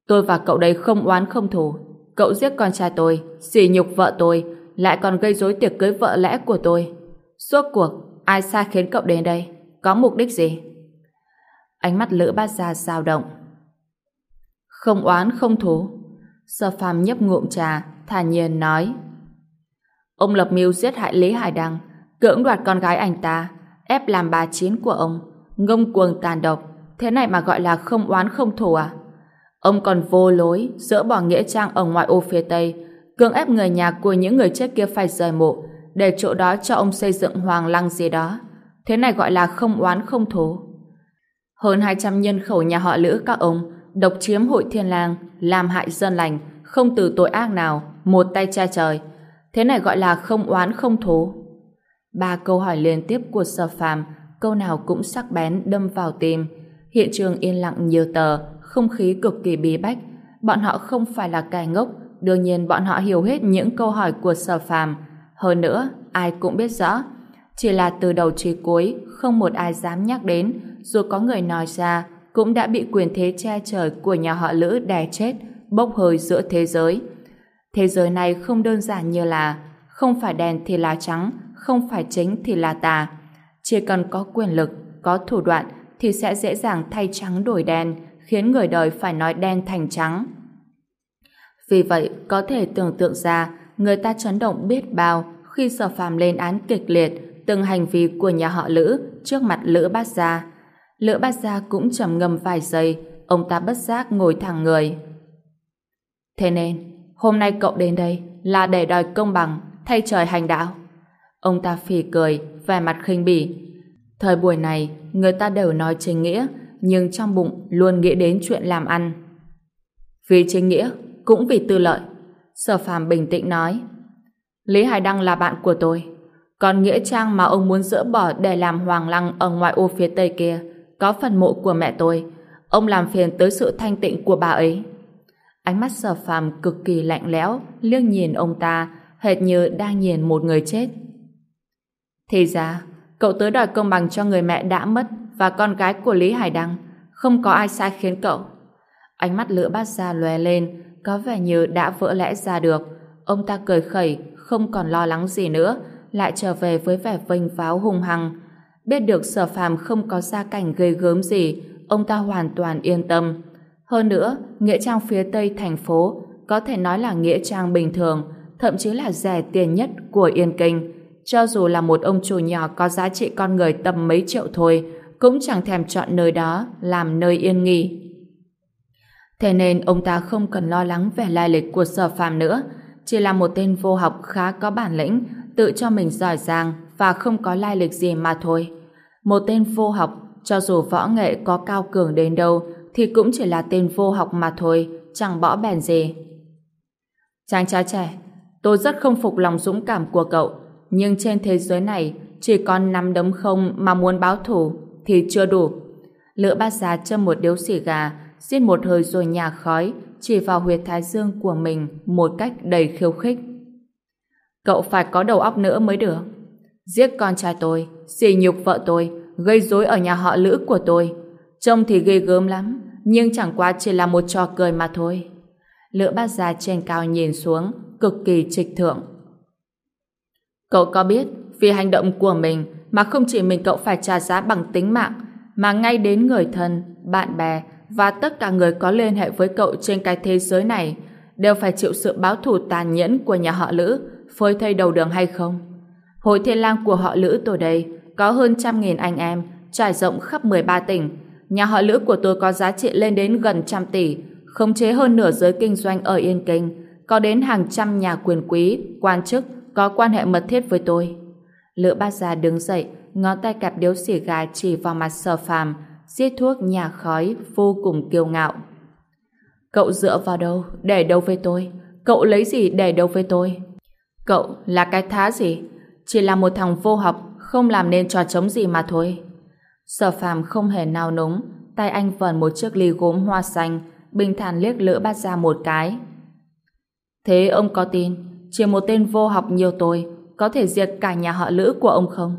Tôi và cậu đây không oán không thù. Cậu giết con trai tôi, sỉ nhục vợ tôi, lại còn gây rối tiệc cưới vợ lẽ của tôi. Suốt cuộc, ai sai khiến cậu đến đây? Có mục đích gì? Ánh mắt lữ bát ra dao động. Không oán không thù. Sơ phàm nhấp ngụm trà, thản nhiên nói. Ông lập mưu giết hại Lý Hải Đăng, cưỡng đoạt con gái anh ta, ép làm bà chiến của ông, ngông cuồng tàn độc. Thế này mà gọi là không oán không thù à? Ông còn vô lối dỡ bỏ nghĩa trang ở ngoại ô phía Tây, cưỡng ép người nhà của những người chết kia phải rời mộ, để chỗ đó cho ông xây dựng hoàng lăng gì đó. Thế này gọi là không oán không thù. Hơn 200 nhân khẩu nhà họ Lữ các ông độc chiếm hội thiên lang, làm hại dân lành, không từ tội ác nào, một tay che trời. Thế này gọi là không oán không thù. Ba câu hỏi liên tiếp của Sở Phàm, câu nào cũng sắc bén đâm vào tim. Hiện trường yên lặng nhiều tờ, không khí cực kỳ bí bách. Bọn họ không phải là kẻ ngốc, đương nhiên bọn họ hiểu hết những câu hỏi của sở phàm. Hơn nữa, ai cũng biết rõ, chỉ là từ đầu chí cuối, không một ai dám nhắc đến, dù có người nói ra, cũng đã bị quyền thế che trời của nhà họ Lữ đè chết, bốc hơi giữa thế giới. Thế giới này không đơn giản như là không phải đèn thì là trắng, không phải chính thì là tà. Chỉ cần có quyền lực, có thủ đoạn thì sẽ dễ dàng thay trắng đổi đen, khiến người đời phải nói đen thành trắng. Vì vậy, có thể tưởng tượng ra người ta chấn động biết bao khi sở phàm lên án kịch liệt từng hành vi của nhà họ Lữ trước mặt Lữ Bát Gia. Lữ Bát Gia cũng trầm ngâm vài giây, ông ta bất giác ngồi thẳng người. Thế nên, hôm nay cậu đến đây là để đòi công bằng, thay trời hành đạo. Ông ta phì cười, vẻ mặt khinh bỉ. Thời buổi này, người ta đều nói chính nghĩa, nhưng trong bụng luôn nghĩ đến chuyện làm ăn. Vì chính nghĩa, cũng vì tư lợi. Sở phàm bình tĩnh nói. Lý Hải Đăng là bạn của tôi. Còn nghĩa trang mà ông muốn dỡ bỏ để làm hoàng lăng ở ngoại ô phía tây kia, có phần mộ của mẹ tôi. Ông làm phiền tới sự thanh tịnh của bà ấy. Ánh mắt sở phàm cực kỳ lạnh lẽo, liếc nhìn ông ta, hệt như đang nhìn một người chết. Thì ra, cậu tới đòi công bằng cho người mẹ đã mất và con gái của Lý Hải Đăng. Không có ai sai khiến cậu. Ánh mắt lửa bát ra lóe lên, có vẻ như đã vỡ lẽ ra được. Ông ta cười khẩy, không còn lo lắng gì nữa, lại trở về với vẻ vênh váo hung hăng. Biết được sở phàm không có gia cảnh gây gớm gì, ông ta hoàn toàn yên tâm. Hơn nữa, nghĩa trang phía tây thành phố có thể nói là nghĩa trang bình thường, thậm chí là rẻ tiền nhất của Yên Kinh. Cho dù là một ông chủ nhỏ có giá trị con người tầm mấy triệu thôi, cũng chẳng thèm chọn nơi đó làm nơi yên nghỉ. Thế nên ông ta không cần lo lắng về lai lịch của sở phàm nữa, chỉ là một tên vô học khá có bản lĩnh, tự cho mình giỏi giang và không có lai lịch gì mà thôi. Một tên vô học, cho dù võ nghệ có cao cường đến đâu, thì cũng chỉ là tên vô học mà thôi, chẳng bỏ bèn gì. Chàng trai trẻ, tôi rất không phục lòng dũng cảm của cậu, nhưng trên thế giới này chỉ còn năm đấm không mà muốn báo thủ thì chưa đủ. Lữ bát giá châm một điếu xì gà, giết một hơi rồi nhả khói, chỉ vào huyệt thái dương của mình một cách đầy khiêu khích. Cậu phải có đầu óc nữa mới được. Giết con trai tôi, xỉ nhục vợ tôi, gây rối ở nhà họ lữ của tôi. Trông thì ghê gớm lắm, nhưng chẳng qua chỉ là một trò cười mà thôi. Lữ bát giá trên cao nhìn xuống, cực kỳ trịch thượng. Cậu có biết, vì hành động của mình mà không chỉ mình cậu phải trả giá bằng tính mạng, mà ngay đến người thân, bạn bè và tất cả người có liên hệ với cậu trên cái thế giới này đều phải chịu sự báo thù tàn nhẫn của nhà họ Lữ phơi thay đầu đường hay không? Hội thiên lang của họ Lữ tôi đây có hơn trăm nghìn anh em trải rộng khắp 13 tỉnh. Nhà họ Lữ của tôi có giá trị lên đến gần trăm tỷ, khống chế hơn nửa giới kinh doanh ở Yên Kinh, có đến hàng trăm nhà quyền quý, quan chức có quan hệ mật thiết với tôi. Lữ bát gia đứng dậy, ngón tay cặp điếu xì gà chỉ vào mặt sở phàm, giết thuốc nhà khói vô cùng kiêu ngạo. Cậu dựa vào đâu để đâu với tôi? Cậu lấy gì để đâu với tôi? Cậu là cái thá gì? Chỉ là một thằng vô học, không làm nên trò chống gì mà thôi. Sở phàm không hề nao núng, tay anh vần một chiếc ly gốm hoa xanh, bình thản liếc Lữ Bát ra một cái. Thế ông có tin, chỉ một tên vô học nhiều tôi, có thể diệt cả nhà họ lữ của ông không?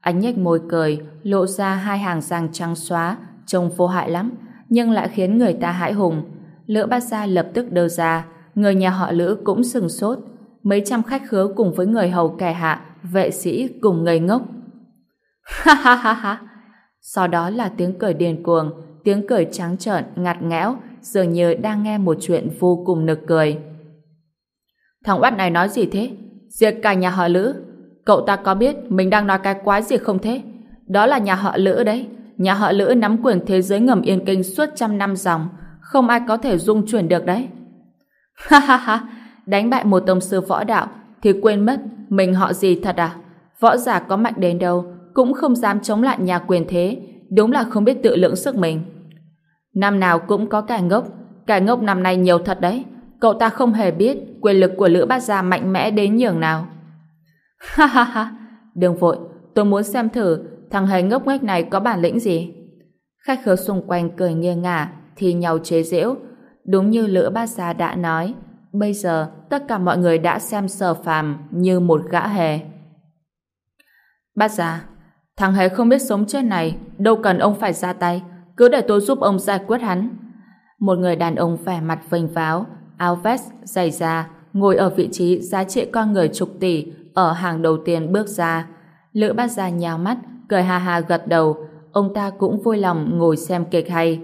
Anh nhếch môi cười, lộ ra hai hàng răng trắng xóa, trông vô hại lắm, nhưng lại khiến người ta hãi hùng. Lữ bát gia lập tức đơ ra, người nhà họ lữ cũng sừng sốt. Mấy trăm khách khứa cùng với người hầu kẻ hạ, vệ sĩ cùng ngây ngốc. Ha ha ha ha! Sau đó là tiếng cười điên cuồng, tiếng cười trắng trợn, ngặt nghẽo, dường như đang nghe một chuyện vô cùng nực cười. Thằng oát này nói gì thế? Diệt cả nhà họ Lữ. Cậu ta có biết mình đang nói cái quái gì không thế? Đó là nhà họ Lữ đấy. Nhà họ Lữ nắm quyền thế giới ngầm yên kinh suốt trăm năm dòng. Không ai có thể dung chuyển được đấy. [LAUGHS] Ha ha ha! Đánh bại một tông sư võ đạo thì quên mất mình họ gì thật à? Võ giả có mạnh đến đâu cũng không dám chống lại nhà quyền thế. Đúng là không biết tự lượng sức mình. Năm nào cũng có cả ngốc. Cả ngốc năm nay nhiều thật đấy. Cậu ta không hề biết quyền lực của Lữ Bát Gia mạnh mẽ đến nhường nào. [LAUGHS] Ha ha ha, đừng vội, tôi muốn xem thử thằng hề ngốc nghếch này có bản lĩnh gì. Khách khứa xung quanh cười nghiêng ngả, thì nhau chế giễu. Đúng như Lữ Bát Gia đã nói, bây giờ tất cả mọi người đã xem sở phàm như một gã hề. Bát Gia, thằng hề không biết sống chết này, đâu cần ông phải ra tay, cứ để tôi giúp ông giải quyết hắn. Một người đàn ông vẻ mặt vênh váo, áo vest, giày da, ngồi ở vị trí giá trị con người chục tỷ, ở hàng đầu tiên bước ra. Lữ bát gia nhào mắt, cười ha ha gật đầu, ông ta cũng vui lòng ngồi xem kịch hay.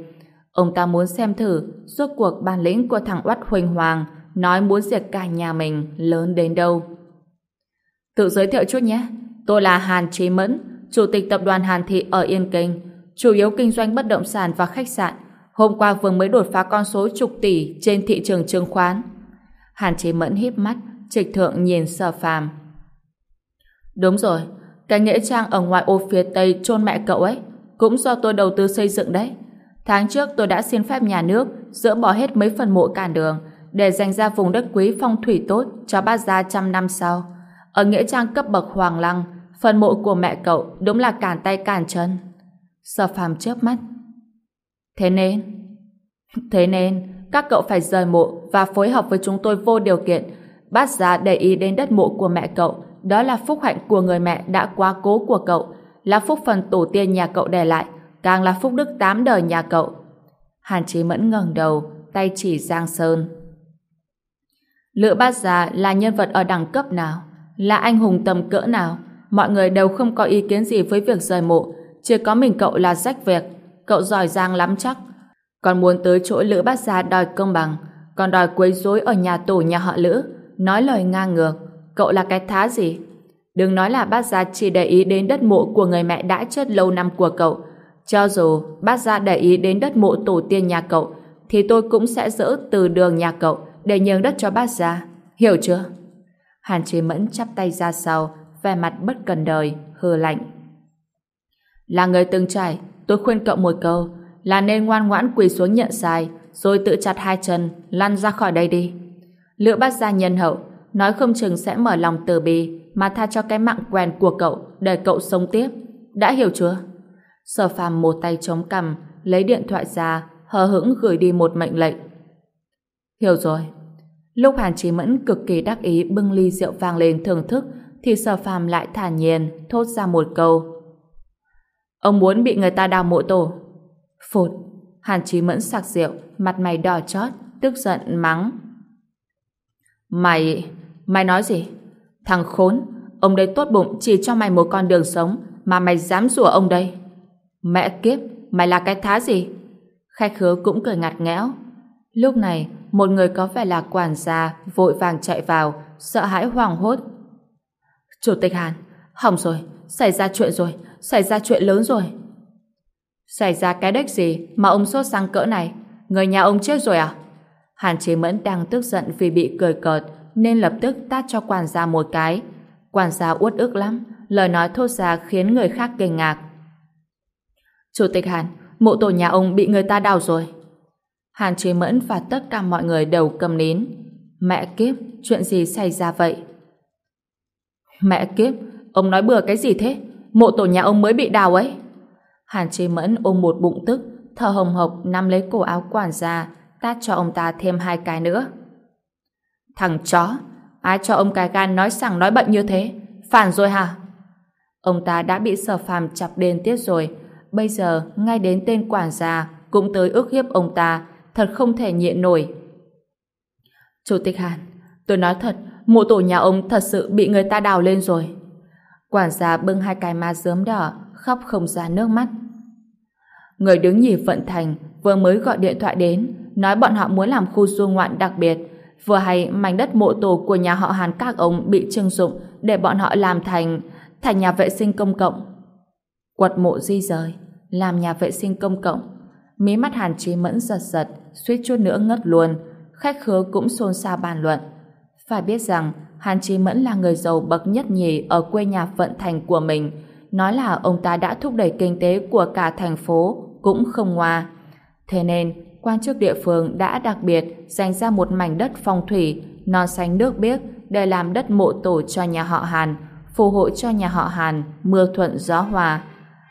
Ông ta muốn xem thử suốt cuộc bản lĩnh của thằng Oát Huỳnh Hoàng nói muốn diệt cả nhà mình lớn đến đâu. Tự giới thiệu chút nhé. Tôi là Hàn Trí Mẫn, Chủ tịch Tập đoàn Hàn Thị ở Yên Kinh, chủ yếu kinh doanh bất động sản và khách sạn. Hôm qua vừa mới đột phá con số chục tỷ trên thị trường chứng khoán. Hàn chế Mẫn híp mắt, trịch thượng nhìn sở phàm. Đúng rồi, cái nghĩa trang ở ngoài ô phía tây chôn mẹ cậu ấy cũng do tôi đầu tư xây dựng đấy. Tháng trước tôi đã xin phép nhà nước dỡ bỏ hết mấy phần mộ cản đường để dành ra vùng đất quý phong thủy tốt cho bát gia trăm năm sau. Ở nghĩa trang cấp bậc Hoàng Lăng, phần mộ của mẹ cậu đúng là cản tay cản chân. Sở phàm chớp mắt. Thế nên... Thế nên, các cậu phải rời mộ và phối hợp với chúng tôi vô điều kiện. Bát giá để ý đến đất mộ của mẹ cậu. Đó là phúc hạnh của người mẹ đã quá cố của cậu. Là phúc phần tổ tiên nhà cậu để lại. Càng là phúc đức tám đời nhà cậu. Hàn Chí Mẫn ngẩng đầu, tay chỉ Giang Sơn. Lữ Bát Gia là nhân vật ở đẳng cấp nào? Là anh hùng tầm cỡ nào? Mọi người đều không có ý kiến gì với việc rời mộ. Chỉ có mình cậu là rách việc. Cậu giỏi giang lắm chắc. Còn muốn tới chỗ Lữ Bát Gia đòi công bằng. Còn đòi quấy rối ở nhà tổ nhà họ Lữ. Nói lời ngang ngược. Cậu là cái thá gì? Đừng nói là bát gia chỉ để ý đến đất mộ của người mẹ đã chết lâu năm của cậu. Cho dù bát gia để ý đến đất mộ tổ tiên nhà cậu, thì tôi cũng sẽ dỡ từ đường nhà cậu để nhường đất cho bát gia. Hiểu chưa? Hàn Chí Mẫn chắp tay ra sau, vẻ mặt bất cần đời, hờ lạnh. Là người từng trải, tôi khuyên cậu một câu, là nên ngoan ngoãn quỳ xuống nhận sai, rồi tự chặt hai chân, lăn ra khỏi đây đi. Lựa bát gia nhân hậu, nói không chừng sẽ mở lòng từ bi, mà tha cho cái mạng quen của cậu, để cậu sống tiếp. Đã hiểu chưa? Sở phàm một tay chống cằm, lấy điện thoại ra, hờ hững gửi đi một mệnh lệnh. Hiểu rồi. Lúc Hàn Chí Mẫn cực kỳ đắc ý bưng ly rượu vang lên thưởng thức, thì sở phàm lại thản nhiên, thốt ra một câu. Ông muốn bị người ta đào mộ tổ. Phụt. Hàn Chí Mẫn sặc rượu, mặt mày đỏ chót, tức giận mắng. Mày... mày nói gì? Thằng khốn, ông đây tốt bụng chỉ cho mày một con đường sống, mà mày dám rủa ông đây. Mẹ kiếp, mày là cái thá gì? Khách khứa cũng cười ngặt nghẽo. Lúc này, một người có vẻ là quản gia vội vàng chạy vào, sợ hãi hoảng hốt. Chủ tịch Hàn, hỏng rồi, xảy ra chuyện rồi, xảy ra chuyện lớn rồi. Xảy ra cái đếch gì mà ông sốt sang cỡ này? Người nhà ông chết rồi à? Hàn Chế Mẫn đang tức giận vì bị cười cợt nên lập tức tát cho quản gia một cái. Quản gia uất ức lắm, lời nói thốt ra khiến người khác kinh ngạc. Chủ tịch Hàn, mộ tổ nhà ông bị người ta đào rồi. Hàn Chế Mẫn và tất cả mọi người đều cầm nín. Mẹ kiếp, chuyện gì xảy ra vậy? Mẹ kiếp, ông nói bừa cái gì thế? Mộ tổ nhà ông mới bị đào ấy. Hàn Chi Mẫn ôm một bụng tức, thở hồng hộc nắm lấy cổ áo quản gia, tát cho ông ta thêm hai cái nữa. Thằng chó, ai cho ông cái gan nói sằng nói bận như thế? Phản rồi hả? Ông ta đã bị sở phàm chọc đền tiết rồi, bây giờ ngay đến tên quản gia cũng tới ước hiếp ông ta, thật không thể nhịn nổi. Chủ tịch Hàn, tôi nói thật, mộ tổ nhà ông thật sự bị người ta đào lên rồi. Quản gia bưng hai cái má dớm đỏ, khóc không ra nước mắt. Người đứng nhì vận thành vừa mới gọi điện thoại đến, nói bọn họ muốn làm khu du ngoạn đặc biệt, vừa hay mảnh đất mộ tổ của nhà họ Hàn các ông bị trưng dụng để bọn họ làm thành thành nhà vệ sinh công cộng. Quật mộ di rời, làm nhà vệ sinh công cộng. Mí mắt Hàn Chí Mẫn giật giật, suýt chút nữa ngất luôn. Khách khứa cũng xôn xao bàn luận. Phải biết rằng, Hàn Chí Mẫn là người giàu bậc nhất nhì ở quê nhà vận thành của mình. Nói là ông ta đã thúc đẩy kinh tế của cả thành phố, cũng không ngoa. Thế nên, quan chức địa phương đã đặc biệt dành ra một mảnh đất phong thủy, non xanh nước biếc để làm đất mộ tổ cho nhà họ Hàn, phù hộ cho nhà họ Hàn, mưa thuận gió hòa.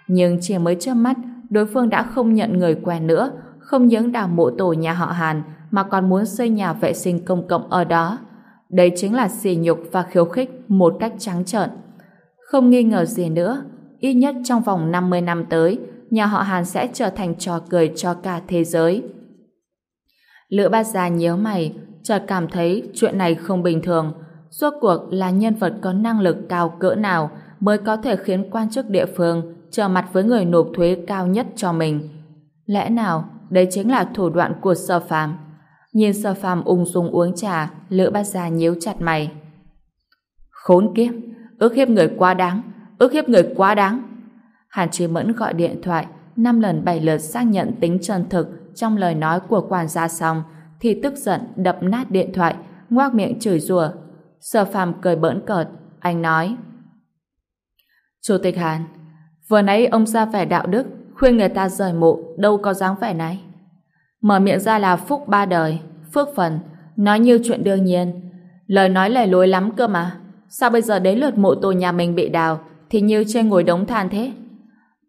Nhưng chỉ mới chớp mắt, đối phương đã không nhận người quen nữa, không những đào mộ tổ nhà họ Hàn mà còn muốn xây nhà vệ sinh công cộng ở đó. Đây chính là sỉ nhục và khiêu khích một cách trắng trợn. Không nghi ngờ gì nữa, ít nhất trong vòng 50 năm tới, nhà họ Hàn sẽ trở thành trò cười cho cả thế giới. Lữ bát gia nhớ mày, chợt cảm thấy chuyện này không bình thường. Rốt cuộc là nhân vật có năng lực cao cỡ nào mới có thể khiến quan chức địa phương trở mặt với người nộp thuế cao nhất cho mình. Lẽ nào đây chính là thủ đoạn của Sở Phàm? Nhìn Sở Phàm ung dung uống trà, Lữ Bát Gia nhíu chặt mày. Khốn kiếp, ước hiếp người quá đáng, ước hiếp người quá đáng. Hàn Chí Mẫn gọi điện thoại, năm lần bảy lượt xác nhận tính chân thực trong lời nói của quản gia xong, thì tức giận đập nát điện thoại, ngoác miệng chửi rủa. Sở Phàm cười bỡn cợt, anh nói: "Chủ tịch Hàn, vừa nãy ông ra vẻ đạo đức, khuyên người ta rời mộ, đâu có dáng vẻ này. Mở miệng ra là phúc ba đời, phước phần, nói như chuyện đương nhiên, lời nói lẻ lối lắm cơ mà. Sao bây giờ đến lượt mộ tổ nhà mình bị đào thì như trên ngồi đống than thế?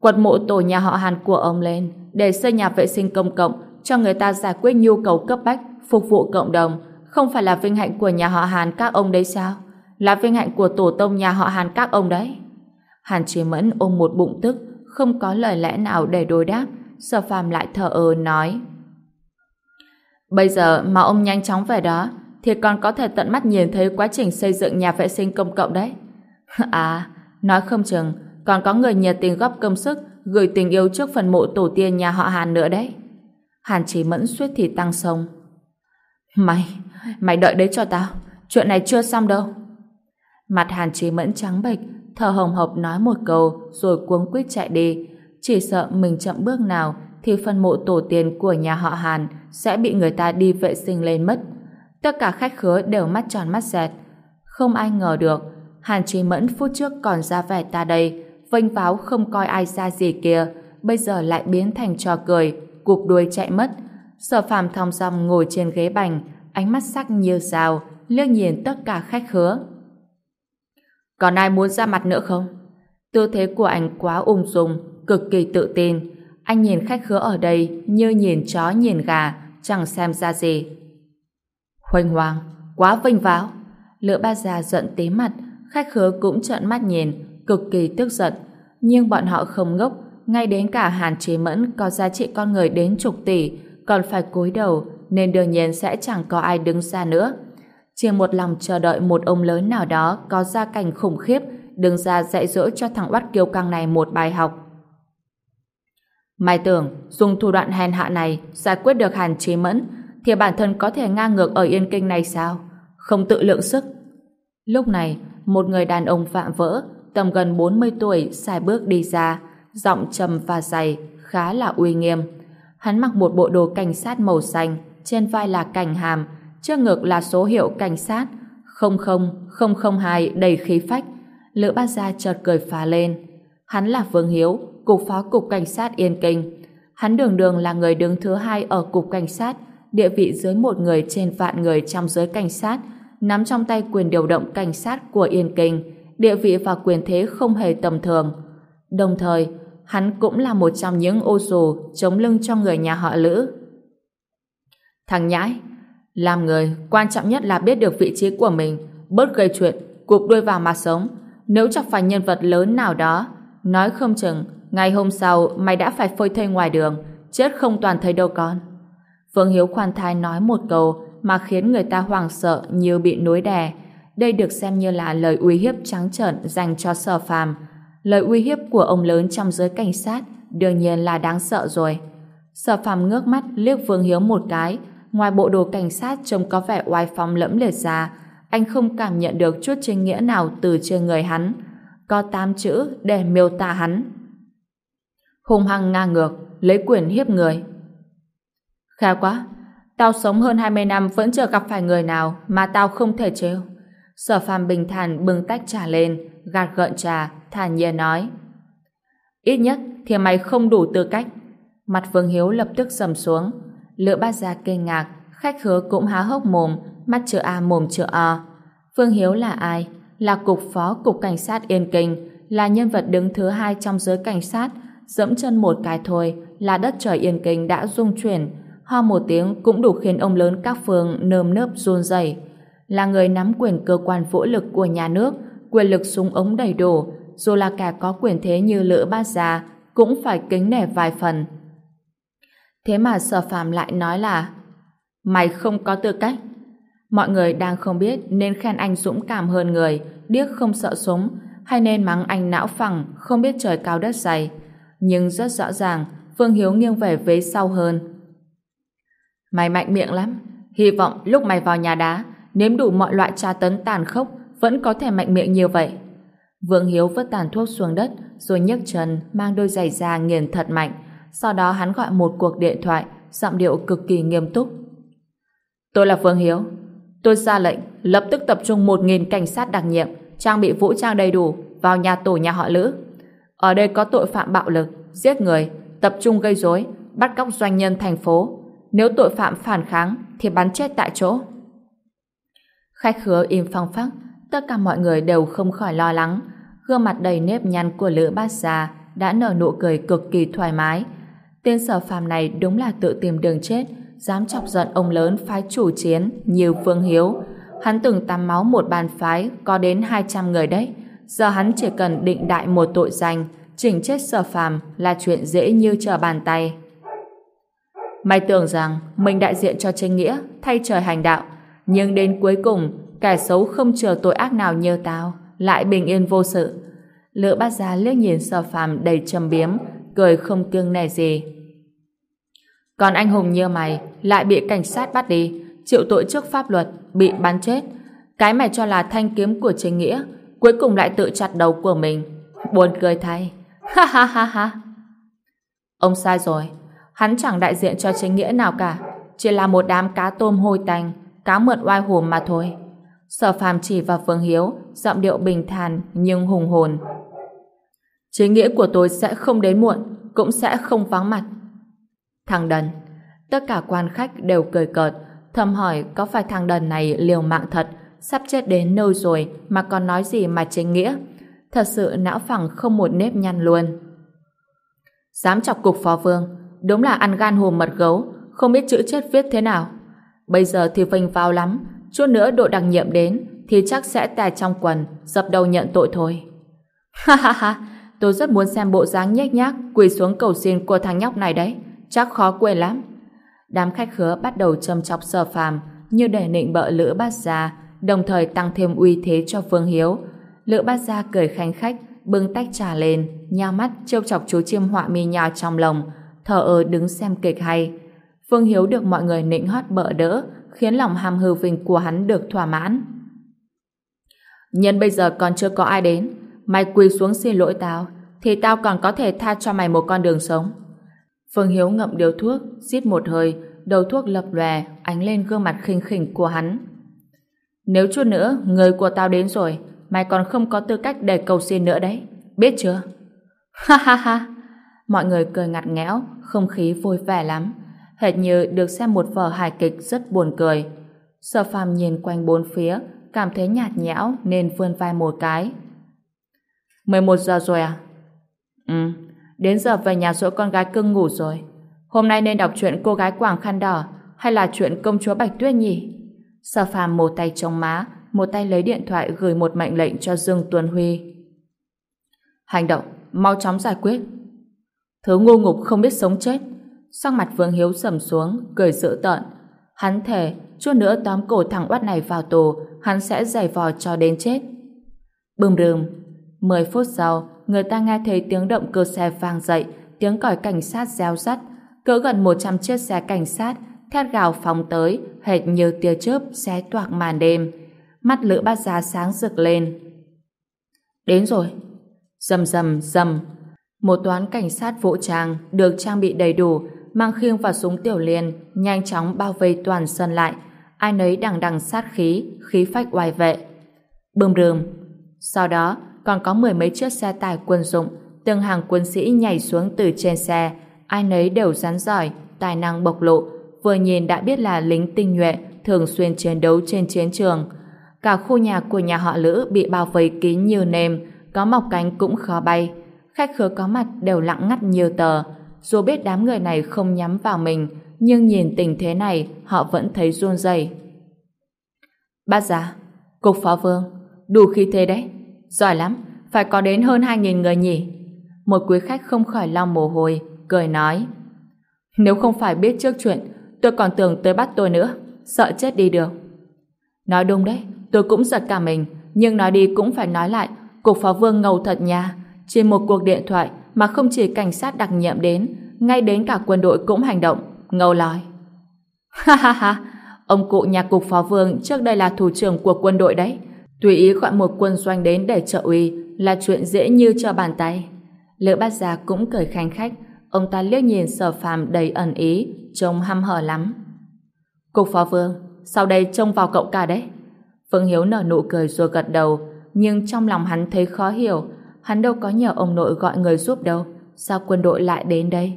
Quật mộ tổ nhà họ Hàn của ông lên để xây nhà vệ sinh công cộng cho người ta giải quyết nhu cầu cấp bách phục vụ cộng đồng không phải là vinh hạnh của nhà họ Hàn các ông đấy sao? Là vinh hạnh của tổ tông nhà họ Hàn các ông đấy. Hàn Chí Mẫn ôm một bụng tức không có lời lẽ nào để đối đáp Sở phàm lại thở ơ nói Bây giờ mà ông nhanh chóng về đó thì còn có thể tận mắt nhìn thấy quá trình xây dựng nhà vệ sinh công cộng đấy. [LAUGHS] À, nói không chừng còn có người nhiệt tình góp công sức gửi tình yêu trước phần mộ tổ tiên nhà họ Hàn nữa đấy. Hàn chỉ Mẫn suýt thì tăng sông. Mày, mày đợi đấy cho tao. Chuyện này chưa xong đâu. Mặt Hàn Chí Mẫn trắng bệch, thở hồng hộc nói một câu rồi cuống quýt chạy đi. Chỉ sợ mình chậm bước nào thì phần mộ tổ tiên của nhà họ Hàn sẽ bị người ta đi vệ sinh lên mất. Tất cả khách khứa đều mắt tròn mắt dẹt. Không ai ngờ được, Hàn Trí Mẫn phút trước còn ra vẻ ta đây, vênh váo không coi ai ra gì kia, bây giờ lại biến thành trò cười, cụp đuôi chạy mất. Sở phàm thong dong ngồi trên ghế bành, ánh mắt sắc như dao, liếc nhìn tất cả khách khứa. Còn ai muốn ra mặt nữa không? Tư thế của anh quá ung dung, cực kỳ tự tin. Anh nhìn khách khứa ở đây như nhìn chó nhìn gà, chẳng xem ra gì. Huỳnh hoàng, quá vinh váo. Lữ ba già giận tí mặt, khách khứa cũng trợn mắt nhìn, cực kỳ tức giận. Nhưng bọn họ không ngốc, ngay đến cả Hàn Chế Mẫn có giá trị con người đến chục tỷ, còn phải cúi đầu, nên đương nhiên sẽ chẳng có ai đứng ra nữa. Chỉ một lòng chờ đợi một ông lớn nào đó có gia cảnh khủng khiếp, đứng ra dạy dỗ cho thằng oắt kiêu căng này một bài học mai tưởng dùng thủ đoạn hèn hạ này giải quyết được Hàn Chí Mẫn thì bản thân có thể ngang ngược ở Yên Kinh này sao? Không tự lượng sức. Lúc này, một người đàn ông vạm vỡ, tầm gần 40 tuổi, xài bước đi ra, giọng trầm và dày, khá là uy nghiêm. Hắn mặc một bộ đồ cảnh sát màu xanh, trên vai là cảnh hàm, trước ngực là số hiệu cảnh sát 00002 đầy khí phách. Lữ bát gia chợt cười phá lên. Hắn là Vương Hiếu, cục phó cục cảnh sát Yên Kinh. Hắn đường đường là người đứng thứ hai ở cục cảnh sát, địa vị dưới một người trên vạn người trong giới cảnh sát, nắm trong tay quyền điều động cảnh sát của Yên Kinh, địa vị và quyền thế không hề tầm thường. Đồng thời, hắn cũng là một trong những ô dù chống lưng cho người nhà họ Lữ. Thằng nhãi, làm người, quan trọng nhất là biết được vị trí của mình, bớt gây chuyện, cụp đuôi vào mà sống. Nếu chọc phải nhân vật lớn nào đó, nói không chừng, ngày hôm sau mày đã phải phơi thây ngoài đường, chết không toàn thây đâu con. Vương Hiếu khoan thai nói một câu mà khiến người ta hoảng sợ như bị núi đè. Đây được xem như là lời uy hiếp trắng trợn dành cho sở phàm. Lời uy hiếp của ông lớn trong giới cảnh sát đương nhiên là đáng sợ rồi. Sở phàm ngước mắt liếc Vương Hiếu một cái, ngoài bộ đồ cảnh sát trông có vẻ oai phong lẫm liệt ra, anh không cảm nhận được chút chính nghĩa nào từ trên người hắn. Có tám chữ để miêu tả hắn. Hùng hăng ngang ngược, lấy quyền hiếp người. Khá quá, tao sống hơn 20 năm vẫn chưa gặp phải người nào mà tao không thể trêu. Sở phàm bình thản bưng tách trà lên, gạt gợn trà, thản nhiên nói. Ít nhất thì mày không đủ tư cách. Mặt Vương Hiếu lập tức sầm xuống. Lựa bát ra kinh ngạc, khách hứa cũng há hốc mồm, mắt chữ A mồm chữ O. Vương Hiếu là ai? Là cục phó cục cảnh sát Yên Kinh, là nhân vật đứng thứ hai trong giới cảnh sát, dẫm chân một cái thôi là đất trời Yên Kinh đã rung chuyển, ho một tiếng cũng đủ khiến ông lớn các phương nơm nớp run rẩy. Là người nắm quyền cơ quan vũ lực của nhà nước, quyền lực súng ống đầy đủ, dù là cả có quyền thế như lữ bát gia, cũng phải kính nể vài phần. Thế mà sở phàm lại nói là Mày không có tư cách. Mọi người đang không biết nên khen anh dũng cảm hơn người, điếc không sợ súng, hay nên mắng anh não phẳng, không biết trời cao đất dày. Nhưng rất rõ ràng, Phương Hiếu nghiêng về phía sau hơn. Mày mạnh miệng lắm. Hy vọng lúc mày vào nhà đá, nếm đủ mọi loại tra tấn tàn khốc, vẫn có thể mạnh miệng như vậy. Vương Hiếu vứt tàn thuốc xuống đất, rồi nhấc chân, mang đôi giày da nghiền thật mạnh. Sau đó hắn gọi một cuộc điện thoại, giọng điệu cực kỳ nghiêm túc. Tôi là Vương Hiếu. Tôi ra lệnh lập tức tập trung một nghìn cảnh sát đặc nhiệm, trang bị vũ trang đầy đủ vào nhà tổ nhà họ Lữ. Ở đây có tội phạm bạo lực, giết người, tập trung gây rối, bắt cóc doanh nhân thành phố. Nếu tội phạm phản kháng thì bắn chết tại chỗ. Khách khứa im phăng phắc, tất cả mọi người đều không khỏi lo lắng. Gương mặt đầy nếp nhăn của Lữ Bát già đã nở nụ cười cực kỳ thoải mái. Tên sở phàm này đúng là tự tìm đường chết, dám chọc giận ông lớn phái chủ chiến như Phương Hiếu. Hắn từng tắm máu một bàn phái có đến 200 người đấy. Giờ hắn chỉ cần định đại một tội danh, chỉnh chết sở phàm là chuyện dễ như trở bàn tay. Mày tưởng rằng mình đại diện cho tranh nghĩa, thay trời hành đạo, nhưng đến cuối cùng, kẻ xấu không chờ tội ác nào như tao, lại bình yên vô sự. Lữ bát gia liếc nhìn sở phàm đầy trầm biếm, cười không kiêng nể gì. Còn anh hùng như mày, lại bị cảnh sát bắt đi, chịu tội trước pháp luật, bị bắn chết. Cái mày cho là thanh kiếm của chính nghĩa, cuối cùng lại tự chặt đầu của mình. Buồn cười thay. [LAUGHS] Ha ha ha ha. Ông sai rồi. Hắn chẳng đại diện cho chính nghĩa nào cả. Chỉ là một đám cá tôm hôi tanh, cá mượn oai hùm mà thôi. Sở phàm chỉ vào Phương Hiếu, giọng điệu bình thản nhưng hùng hồn. Chính nghĩa của tôi sẽ không đến muộn, cũng sẽ không vắng mặt. Thằng đần. Tất cả quan khách đều cười cợt, thầm hỏi có phải thằng đần này liều mạng thật, sắp chết đến nơi rồi mà còn nói gì mà chính nghĩa. Thật sự não phẳng không một nếp nhăn luôn. Dám chọc cục phó vương, đúng là ăn gan hùm mật gấu, không biết chữ chết viết thế nào. Bây giờ thì vinh vào lắm, chút nữa đội đặc nhiệm đến thì chắc sẽ tè trong quần, dập đầu nhận tội thôi. [LAUGHS] Ha ha ha, tôi rất muốn xem bộ dáng nhếch nhác quỳ xuống cầu xin của thằng nhóc này đấy, chắc khó quên lắm. Đám khách khứa bắt đầu châm chọc sờ phàm như để nịnh bợ Lữ Bát ra đồng thời tăng thêm uy thế cho Phương Hiếu. Lữ Bát Gia cười khanh khách, bưng tách trà lên, nhao mắt trêu chọc chú chim họa mi nhỏ trong lòng, thờ ơ đứng xem kịch hay. Phương Hiếu được mọi người nịnh hót bợ đỡ, khiến lòng ham hư vinh của hắn được thỏa mãn. Nhân bây giờ còn chưa có ai đến, mày quỳ xuống xin lỗi tao, thì tao còn có thể tha cho mày một con đường sống. Phương Hiếu ngậm điếu thuốc, giết một hơi, đầu thuốc lập lòe, ánh lên gương mặt khinh khỉnh của hắn. Nếu chút nữa, người của tao đến rồi, mày còn không có tư cách để cầu xin nữa đấy, biết chưa? Ha ha ha! Mọi người cười ngặt nghẽo, không khí vui vẻ lắm, hệt như được xem một vở hài kịch rất buồn cười. Sở phàm nhìn quanh bốn phía, cảm thấy nhạt nhẽo nên vươn vai một cái. 11 giờ rồi à? Ừ, đến giờ về nhà dỗ con gái cưng ngủ rồi. Hôm nay nên đọc chuyện cô gái quảng khăn đỏ hay là chuyện công chúa Bạch Tuyết nhỉ? Sở phàm một tay chống má, một tay lấy điện thoại gửi một mệnh lệnh cho Dương Tuấn Huy. Hành động, mau chóng giải quyết. Thứ ngu ngục không biết sống chết. Sắc mặt Vương Hiếu sầm xuống, cười dữ tợn. Hắn thề, chút nữa tóm cổ thằng oát này vào tù, hắn sẽ giày vò cho đến chết. Bùm rừng. Mười phút sau, người ta nghe thấy tiếng động cơ xe vang dậy, tiếng còi cảnh sát reo rắt. Cỡ gần 100 chiếc xe cảnh sát, thét gào phóng tới, hệt như tia chớp xé toạc màn đêm. Mắt lữ bát giá sáng rực lên. Đến rồi. Dầm dầm dầm. Một toán cảnh sát vũ trang được trang bị đầy đủ, mang khiêng và súng tiểu liên, nhanh chóng bao vây toàn sân lại. Ai nấy đằng đằng sát khí, khí phách oai vệ. Bơm rơm. Sau đó, còn có mười mấy chiếc xe tải quân dụng, từng hàng quân sĩ nhảy xuống từ trên xe. Ai nấy đều rắn giỏi, tài năng bộc lộ, vừa nhìn đã biết là lính tinh nhuệ, thường xuyên chiến đấu trên chiến trường. Cả khu nhà của nhà họ Lữ bị bao vây kín như nêm, có mọc cánh cũng khó bay. Khách khứa có mặt đều lặng ngắt như tờ. Dù biết đám người này không nhắm vào mình, nhưng nhìn tình thế này, họ vẫn thấy run rẩy. bát giá, cục phó vương, đủ khí thế đấy. Giỏi lắm, phải có đến hơn 2.000 người nhỉ. Một quý khách không khỏi lo mồ hôi, cười nói. Nếu không phải biết trước chuyện, tôi còn tưởng tới bắt tôi nữa, sợ chết đi được. Nói đúng đấy, tôi cũng giật cả mình, nhưng nói đi cũng phải nói lại, cục phó vương ngầu thật nha. Trên một cuộc điện thoại mà không chỉ cảnh sát đặc nhiệm đến, ngay đến cả quân đội cũng hành động, ngầu lòi. [LAUGHS] Ha ha ha, ông cụ nhà cục phó vương trước đây là thủ trưởng của quân đội đấy. Tùy ý gọi một quân doanh đến để trợ uy là chuyện dễ như cho bàn tay. Lữ bát gia cũng cười khanh khách, ông ta liếc nhìn sở phàm đầy ẩn ý, trông hăm hở lắm. Cục phó vương, sau đây trông vào cậu cả đấy. Phương Hiếu nở nụ cười rồi gật đầu, nhưng trong lòng hắn thấy khó hiểu, hắn đâu có nhờ ông nội gọi người giúp đâu, sao quân đội lại đến đây?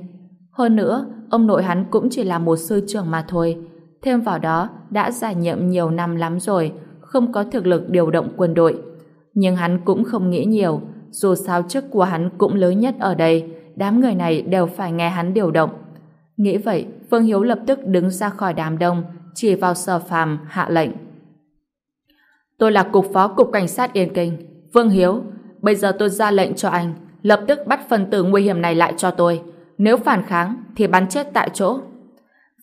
Hơn nữa, ông nội hắn cũng chỉ là một sư trưởng mà thôi, thêm vào đó đã giải nhiệm nhiều năm lắm rồi, không có thực lực điều động quân đội. Nhưng hắn cũng không nghĩ nhiều, dù sao chức của hắn cũng lớn nhất ở đây, đám người này đều phải nghe hắn điều động. Nghĩ vậy, Phương Hiếu lập tức đứng ra khỏi đám đông, chỉ vào sở phàm hạ lệnh. Tôi là cục phó cục cảnh sát Yên Kinh, Vương Hiếu. Bây giờ tôi ra lệnh cho anh, lập tức bắt phần tử nguy hiểm này lại cho tôi. Nếu phản kháng, thì bắn chết tại chỗ.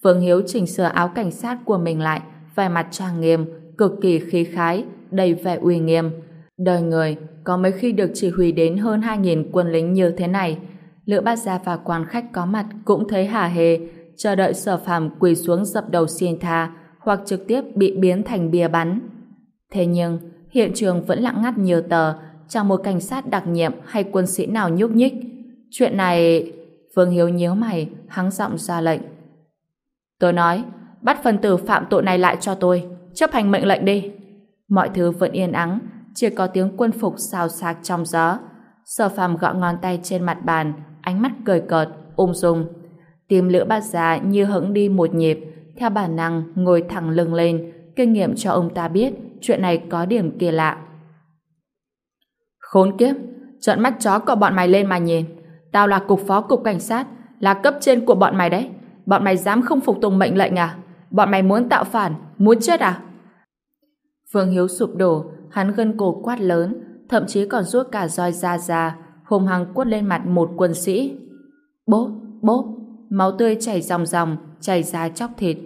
Vương Hiếu chỉnh sửa áo cảnh sát của mình lại, vẻ mặt trang nghiêm, cực kỳ khí khái, đầy vẻ uy nghiêm. Đời người, có mấy khi được chỉ huy đến hơn 2.000 quân lính như thế này. Lữ bát gia và quan khách có mặt cũng thấy hả hề, chờ đợi sở phàm quỳ xuống dập đầu xin tha, hoặc trực tiếp bị biến thành bia bắn. Thế nhưng, hiện trường vẫn lặng ngắt nhiều tờ, chẳng một cảnh sát đặc nhiệm hay quân sĩ nào nhúc nhích. Chuyện này... Vương Hiếu nhíu mày, hắng giọng ra lệnh. Tôi nói, bắt phần tử phạm tội này lại cho tôi, chấp hành mệnh lệnh đi. Mọi thứ vẫn yên ắng, chỉ có tiếng quân phục xào xạc trong gió. Sở phàm gõ ngón tay trên mặt bàn, ánh mắt cười cợt, ung dung. Tim lửa bát giá như hững đi một nhịp, theo bản năng ngồi thẳng lưng lên, kinh nghiệm cho ông ta biết chuyện này có điểm kỳ lạ. Khốn kiếp, trợn mắt chó của bọn mày lên mà nhìn. Tao là cục phó cục cảnh sát, là cấp trên của bọn mày đấy. Bọn mày dám không phục tùng mệnh lệnh à? Bọn mày muốn tạo phản, muốn chết à? Phương Hiếu sụp đổ, hắn gân cổ quát lớn, thậm chí còn rút cả roi ra ra, hùng hăng quất lên mặt một quân sĩ. Bốp, bốp, máu tươi chảy ròng ròng, chảy ra chóc thịt.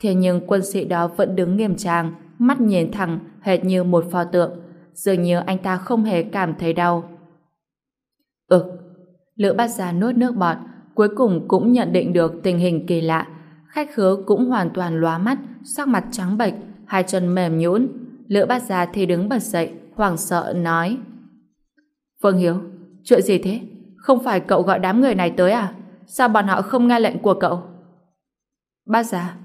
Thế nhưng quân sĩ đó vẫn đứng nghiêm trang, mắt nhìn thẳng, hệt như một pho tượng. Dường như anh ta không hề cảm thấy đau. Ực, Lữ bát gia nuốt nước bọt, cuối cùng cũng nhận định được tình hình kỳ lạ. Khách khứa cũng hoàn toàn lóa mắt, sắc mặt trắng bệch, hai chân mềm nhũn. Lữ bát gia thì đứng bật dậy, hoảng sợ nói. Phương Hiếu, chuyện gì thế? Không phải cậu gọi đám người này tới à? Sao bọn họ không nghe lệnh của cậu? Bác già,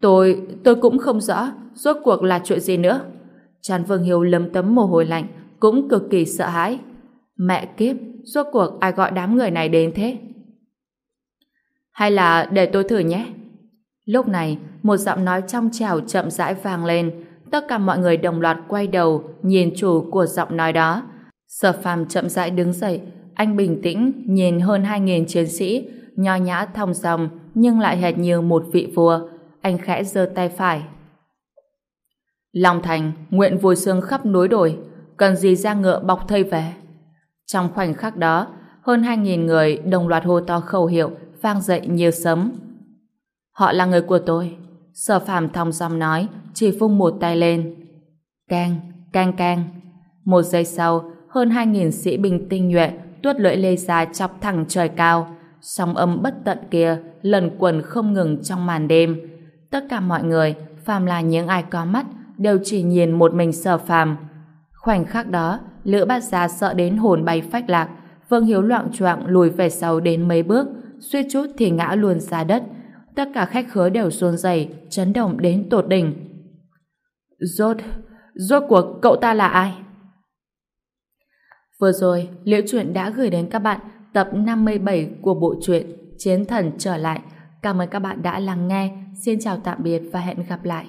tôi, tôi cũng không rõ rốt cuộc là chuyện gì nữa. Tràn Vương Hiếu lấm tấm mồ hôi lạnh, cũng cực kỳ sợ hãi. Mẹ kiếp, rốt cuộc ai gọi đám người này đến thế? Hay là để tôi thử nhé? Lúc này, một giọng nói trong trẻo chậm rãi vang lên. Tất cả mọi người đồng loạt quay đầu, nhìn chủ của giọng nói đó. Sở phàm chậm rãi đứng dậy, anh bình tĩnh nhìn hơn 2.000 chiến sĩ, nho nhã thong dòng nhưng lại hệt như một vị vua. Anh khẽ giơ tay phải. Long Thành, nguyện vui sương khắp núi đồi, cần gì ra ngựa bọc thây về. Trong khoảnh khắc đó, hơn 2.000 người đồng loạt hô to khẩu hiệu vang dậy như sấm. Họ là người của tôi. Sở phàm thong dòng nói, chỉ vung một tay lên. Cang, cang cang. Một giây sau, hơn 2.000 sĩ binh tinh nhuệ tuốt lưỡi lê ra chọc thẳng trời cao. Sóng âm bất tận kia lần quần không ngừng trong màn đêm. Tất cả mọi người, phàm là những ai có mắt, đều chỉ nhìn một mình sở phàm. Khoảnh khắc đó, Lữ bát gia sợ đến hồn bay phách lạc, Vương Hiếu loạn choạng lùi về sau đến mấy bước, suýt chút thì ngã luôn ra đất. Tất cả khách khứa đều run rẩy, chấn động đến tột đỉnh. Rốt, rốt cuộc cậu ta là ai? Vừa rồi, Liễu Chuyện đã gửi đến các bạn tập 57 của bộ truyện Chiến Thần Trở Lại. Cảm ơn các bạn đã lắng nghe. Xin chào tạm biệt và hẹn gặp lại.